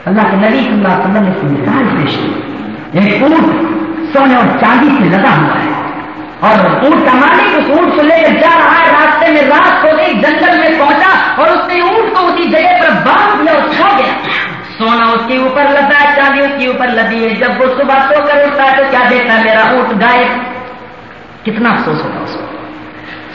اللہ کے نبی صلی اللہ علیہ وسلم نے اس مثال پیش کی یعنی ایک اونٹ سونے اور چاندی سے لگا ہوا ہے۔ اور اونٹ کا مالک اس اونٹ کو لے کر جا رہا ہے، راستے میں رات کو گئی جنگل میں پہنچا اور اس نے اونٹ کو اسی جگہ پر باندھ دیا اور چھو گیا۔ سونا اس کے اوپر لدا ہے چاندی اس کے اوپر لدی ہے جب وہ صبح سو کر اٹھتا ہے تو کیا دیکھتا ہے؟ میرا اونٹ گائے کتنا افسوس ہوگا اس کو۔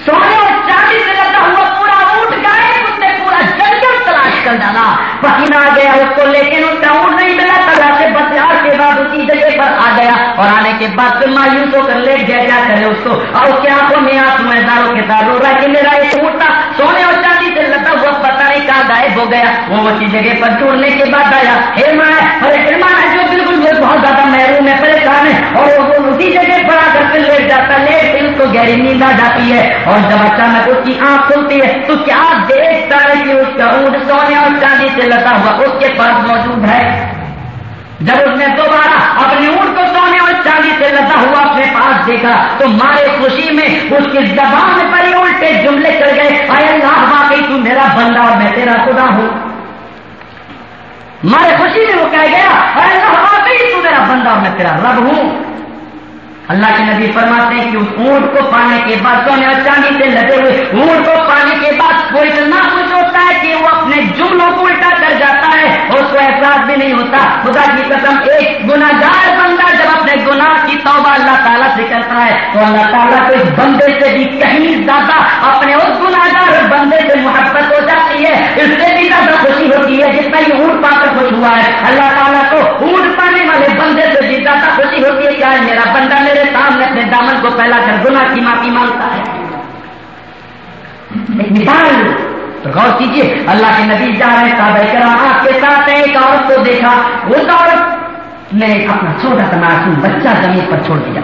سونے اور چاندی سے لگا ہوا پورا اونٹ گائے اس نے پورا جنگل تلاش کر ڈالا۔ پسینہ آ گیا اس کو، لیکن اس کا اونٹ نہیں ملا۔ تلا سے بتیار کے بعد اسی جگہ پر آ گیا اور آنے کے بعد پھر مایوس ہو کر لیٹ گیا۔ کیا کرے اس کو؟ اور اس کے آنکھوں میں آپ میں داروں کے ساتھ ہو رہا کہ میرا ایک اونٹ تھا۔ سونے اور چاندی ہوا غائب ہو گیا۔ وہ اسی جگہ پر چھوڑنے کے بعد آیا۔ ہے ارے جو بالکل بہت زیادہ محروم ہے، پریشان ہے، اور وہ اسی جگہ پر آ کر لیٹ جاتا ہے۔ لیٹ اس کو گہری نیند آ جاتی ہے، اور جب اچانک اس کی آنکھ کھلتی ہے، تو کیا دیکھتا ہے کہ اس کا اونٹ سونے اور چاندی سے لگا ہوا اس کے پاس موجود ہے؟ جب اس نے دوبارہ اپنی اونٹ کو سے لگا ہوا اپنے پاس دیکھا تو مارے خوشی میں اس کی زبان پر الٹے جملے چل گئے۔ اے اللہ، واقعی تو میرا بندہ اور میں تیرا خدا ہوں۔ مارے خوشی میں وہ کہہ گیا، اے اللہ، واقعی تو میرا بندہ اور میں تیرا رب ہوں۔ اللہ کے نبی فرماتے ہیں کہ اس اونٹ کو پانے کے بعد سونے اور چاندی سے لگے ہوئے اونٹ کو پانے کے بعد وہ اتنا خوش ہوتا ہے کہ وہ اپنے جملوں کو الٹا کر جاتا ہے اور اس کو احساس بھی نہیں ہوتا۔ خدا کی قسم، ایک گناگار بندہ گناہ کی توبہ اللہ تعالیٰ سے کرتا ہے تو اللہ تعالیٰ کو اس بندے سے بھی کہیں زیادہ اپنے اس گناگار بندے سے محبت ہو جاتی ہے، اس سے بھی زیادہ خوشی ہوتی ہے جتنا یہ اونٹ پا کر خوش ہوا ہے۔ اللہ تعالیٰ کو اونٹ پانے والے بندے سے بھی زیادہ خوشی ہوتی ہے۔ کیا میرا بندہ میرے سامنے اپنے دامن کو پھیلا کر گنا کی معافی مانگتا ہے؟ مثال تو غور کیجیے اللہ کے نبی جا رہے تابع کرام، آپ کے ساتھ ایک عورت کو دیکھا، اس عورت نے اپنا چھوٹا سا معصوم بچہ زمین پر چھوڑ دیا۔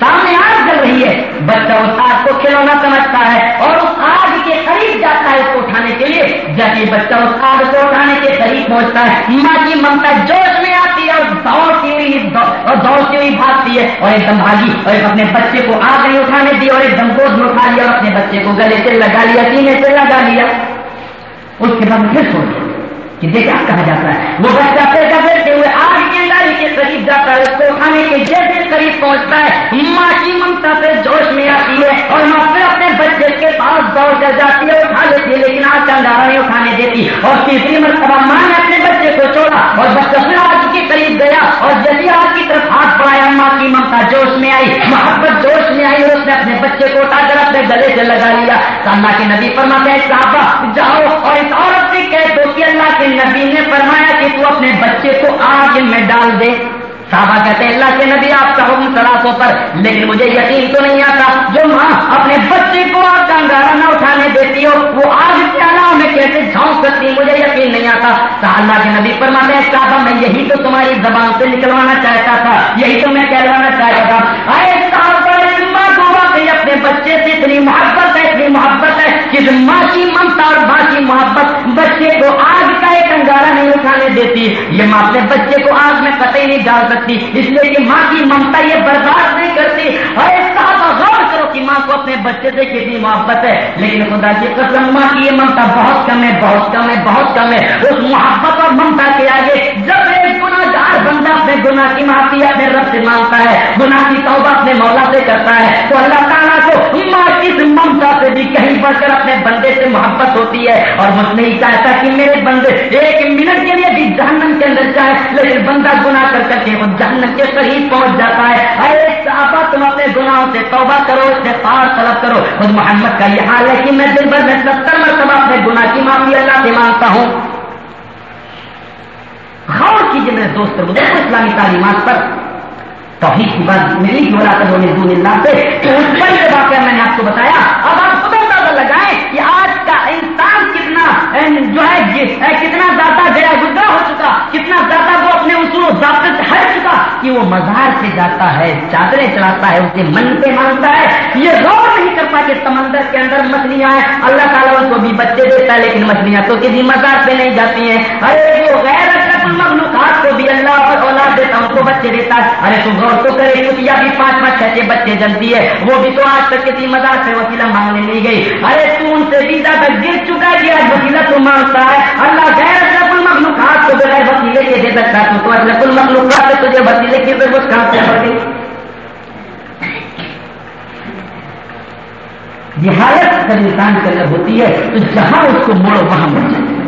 سامنے آگ جل رہی ہے۔ بچہ اس آگ کو کھلونا سمجھتا ہے اور اس آگ کے قریب جاتا ہے اس کو اٹھانے کے لیے۔ جب یہ بچہ اس آگ کو اٹھانے کے قریب پہنچتا ہے، ماں کی ممتا جوش میں آتی ہے اور دوڑتی ہوئی اور دوڑتی ہوئی بھاگتی ہے۔ اور ایک دم بھاگی اور ایک اپنے بچے کو آگ نہیں اٹھانے دی، اور ایک دم گود میں اٹھا لیا اور اپنے بچے کو گلے سے لگا لیا، سینے سے لگا لیا۔ اس کے بعد پھر سو گیا کہ دیکھا کہا جاتا ہے۔ وہ بچہ پیدا کرتے قریب جاتا ہے، اس کو کھانے کے جیسے قریب پہنچتا ہے ماں کی ممتا سے جوش میں آتی ہے اور ماں دوڑ کر جاتی ہے اٹھا لیتی ہے، لیکن آج کا نہیں اٹھانے دیتی اور تیسری مرتبہ ماں نے اپنے بچے کو چھوڑا اور بچہ پھر آگ کے قریب گیا اور جیسے آگ کی طرف ہاتھ بڑھایا، ماں کی ممتا جوش میں آئی، محبت جوش میں آئی اور اس نے اپنے بچے کو اٹھا کر اپنے گلے سے لگا لیا۔ اللہ کے نبی فرماتے ہیں، صحابہ، جاؤ اور اس عورت سے کہہ دو کہ اللہ کے نبی نے فرمایا کہ تو اپنے بچے کو آگ میں ڈال دے۔ صحابہ کہتے ہیں، اللہ کے نبی آپ کا حکم سراسوں پر، لیکن مجھے یقین تو نہیں آتا جو ماں اپنے بچے کو آگ کا انگارا نہ اٹھانے دیتی ہو، وہ آگ کے علاوہ میں کیسے جھونک سکتی مجھے یقین نہیں آتا۔ تو اللہ کے نبی فرماتے ہیں، صحابہ میں یہی تو تمہاری زبان سے نکلوانا چاہتا تھا، یہی تو میں کہلوانا چاہتا تھا۔ آئے صاحب اپنے بچے سے اتنی محبت ہے، اتنی محبت ہے کہ اٹھانے دیتی یہ ماں اپنے بچے کو آگ میں قطعی نہیں ڈال سکتی۔ اس لیے کہ ماں کی ممتا یہ برداشت نہیں کرتی۔ ایسا غور کرو کہ ماں کو اپنے بچے سے کتنی محبت ہے۔ لیکن خدا کی قسم، ماں کی یہ ممتا بہت کم ہے، بہت کم ہے، بہت کم ہے۔ اس محبت اور ممتا کے آگے جب ایک گنا گار بندہ اپنے گنا کی معافی اپنے رب سے مانگتا ہے گنا کی توبہ اپنے مولا سے کرتا ہے، تو اللہ تعالیٰ ماں کی ممتا سے بھی کہیں بڑھ کر اپنے بندے سے محبت ہوتی ہے اور مجھ نہیں چاہتا کہ میرے بندے ایک منٹ کے لیے بھی جہنم کے اندر جائے لیکن بندہ گنا کر کر کے وہ جہنم کے قریب پہنچ جاتا ہے۔ ارے صحابہ تم اپنے گناہوں سے توبہ کرو، اس سے پار طلب کرو۔ خود محمد کا یہ حال ہے کہ میں دن بھر میں ستر مرتبہ اپنے گناہ کی معافی اللہ سے مانگتا ہوں۔ غور کیجیے میرے دوست مجھے اسلامی تعلیمات پر توحید کی بات ملی کی بلا کر دون اللہ سے۔ تو اس پر یہ واقعہ میں نے آپ کو بتایا۔ اب آپ خود اندازہ لگائیں کہ آج کا انسان کتنا جو ہے کتنا زیادہ گیا گزرا ہو چکا، کتنا زیادہ وہ اپنے اصول و ضابطے سے ہٹ چکا کہ وہ مزار سے جاتا ہے، چادریں چلاتا ہے اسے من پہ مانگتا ہے۔ یہ غور نہیں کرتا کہ سمندر کے اندر مچھلیاں ہیں۔ اللہ تعالیٰ ان کو بھی بچے دیتا ہے، لیکن مچھلیاں تو کسی مزار پہ نہیں جاتی ہیں۔ ارے، وہ غیر مخلوقات کو بھی دیتا ان کو بچے دیتا ہے۔ ارے تو غور تو کرے کتیا بھی پانچ پانچ چھ چھ بچے جلدی ہے۔ وہ بھی تو آج تک کسی مزاق سے وسیلہ مانگنے نہیں گئی۔ ارے تو ان سے بھی زیادہ گر چکا ہے آج وسیلہ تو مانگتا ہے۔ اللہ غیر اشرف المخلوقات کو بغیر وسیلے کے دے سکتا تو تو اشرف المخلوقات سے تجھے وسیلے کی ضرورت کہاں سے پڑ گئی؟ یہ حالت جب انسان کے اندر ہوتی ہے، تو جہاں اس کو موڑو، وہاں مڑ جائے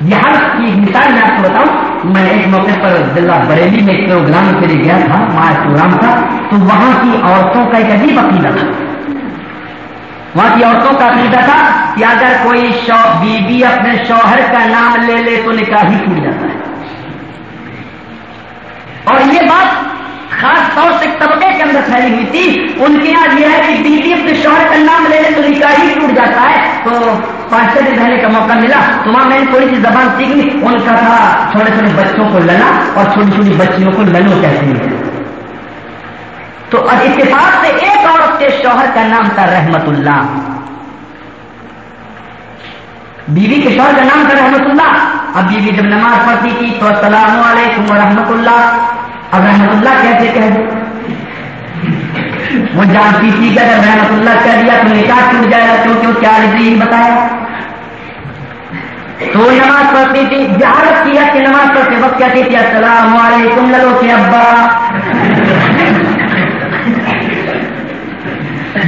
یہ حالت کی مثال میں آپ کو بتاؤں۔ میں ایک موقع پر ضلع بریلی میں ایک پروگرام کے لیے گیا تھا وہاں پروگرام تھا، تو وہاں کی عورتوں کا ایک عجیب عقیدہ تھا۔ وہاں کی عورتوں کا عقیدہ تھا کہ اگر کوئی شو بیوی اپنے شوہر کا نام لے لے تو نکاح ہی ٹوٹ جاتا ہے۔ اور یہ بات خاص طور سے طبقے کے اندر پھیلی ہوئی تھی۔ ان کے یہاں یہ ہے کہ بیوی اپنے شوہر کا نام لے لے تو نکاح ہی ٹوٹ جاتا ہے۔ تو پانچ چھ دن رہنے کا موقع ملا، تو وہاں میں نے تھوڑی سی زبان سیکھ لی۔ ان کا تھا، چھوٹے چھوٹے بچوں کو لنا اور چھوٹی چھوٹی بچیوں کو لنو کہتے ہیں تو اتفاق سے ایک عورت کے شوہر کا نام تھا رحمت اللہ۔ بیوی کے شوہر کا نام تھا رحمت اللہ۔ اب بیوی جب نماز پڑھتی تھی تو السلام علیکم و رحمت اللہ۔ اب رحمت اللہ کیسے کہہ دیں وہ جانتی تھی کہ اگر رحمت اللہ کہہ دیا تو نکاح ٹوٹ جائے گا کیونکہ وہ کیا عالم بتایا؟ تو نماز پڑھتی تھی، جہارت کیا کہ نماز پڑھتے وقت کہتی تھی، السلام علیکم للو کے ابا.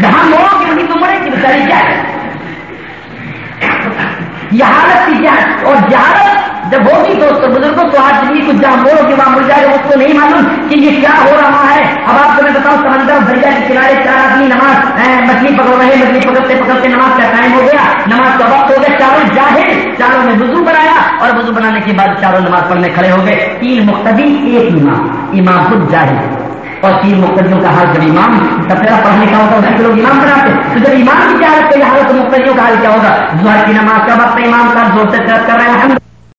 جہاں موڑوں کی وہیں تو مرے کی بچاری کیا ہے؟ یہ حالت کی کیا اور جہارت جب ہوگی تو بزرگوں تو آج بھی کچھ جہاں موڑوں کے وہاں مل جائے، اس کو نہیں معلوم کہ یہ کیا ہو رہا ہے. اب آپ کو میں بتاؤں، سمندر دریا کے کنارے چار آدمی نماز مچھلی پکڑ رہے، مچھلی پکڑتے پکڑتے نماز کا ٹائم ہو گیا. نماز کا وقت ہو گیا، چاروں جاہر چاروں نے وضو بنایا اور وضو بنانے کے بعد چاروں نماز پڑھنے کھڑے ہو گئے. تین مقتدی، ایک امام امام خود جاہر اور تین مقدموں کا حال جب امام سفیرہ پڑھنے کا ہوتا ہے لوگ امام بناتے تو جب امام کی حالت کی حالت مقدموں کا حال کیا ہوگا؟ ظہر کی نماز کا وقت امام کا زور سے کر رہے ہیں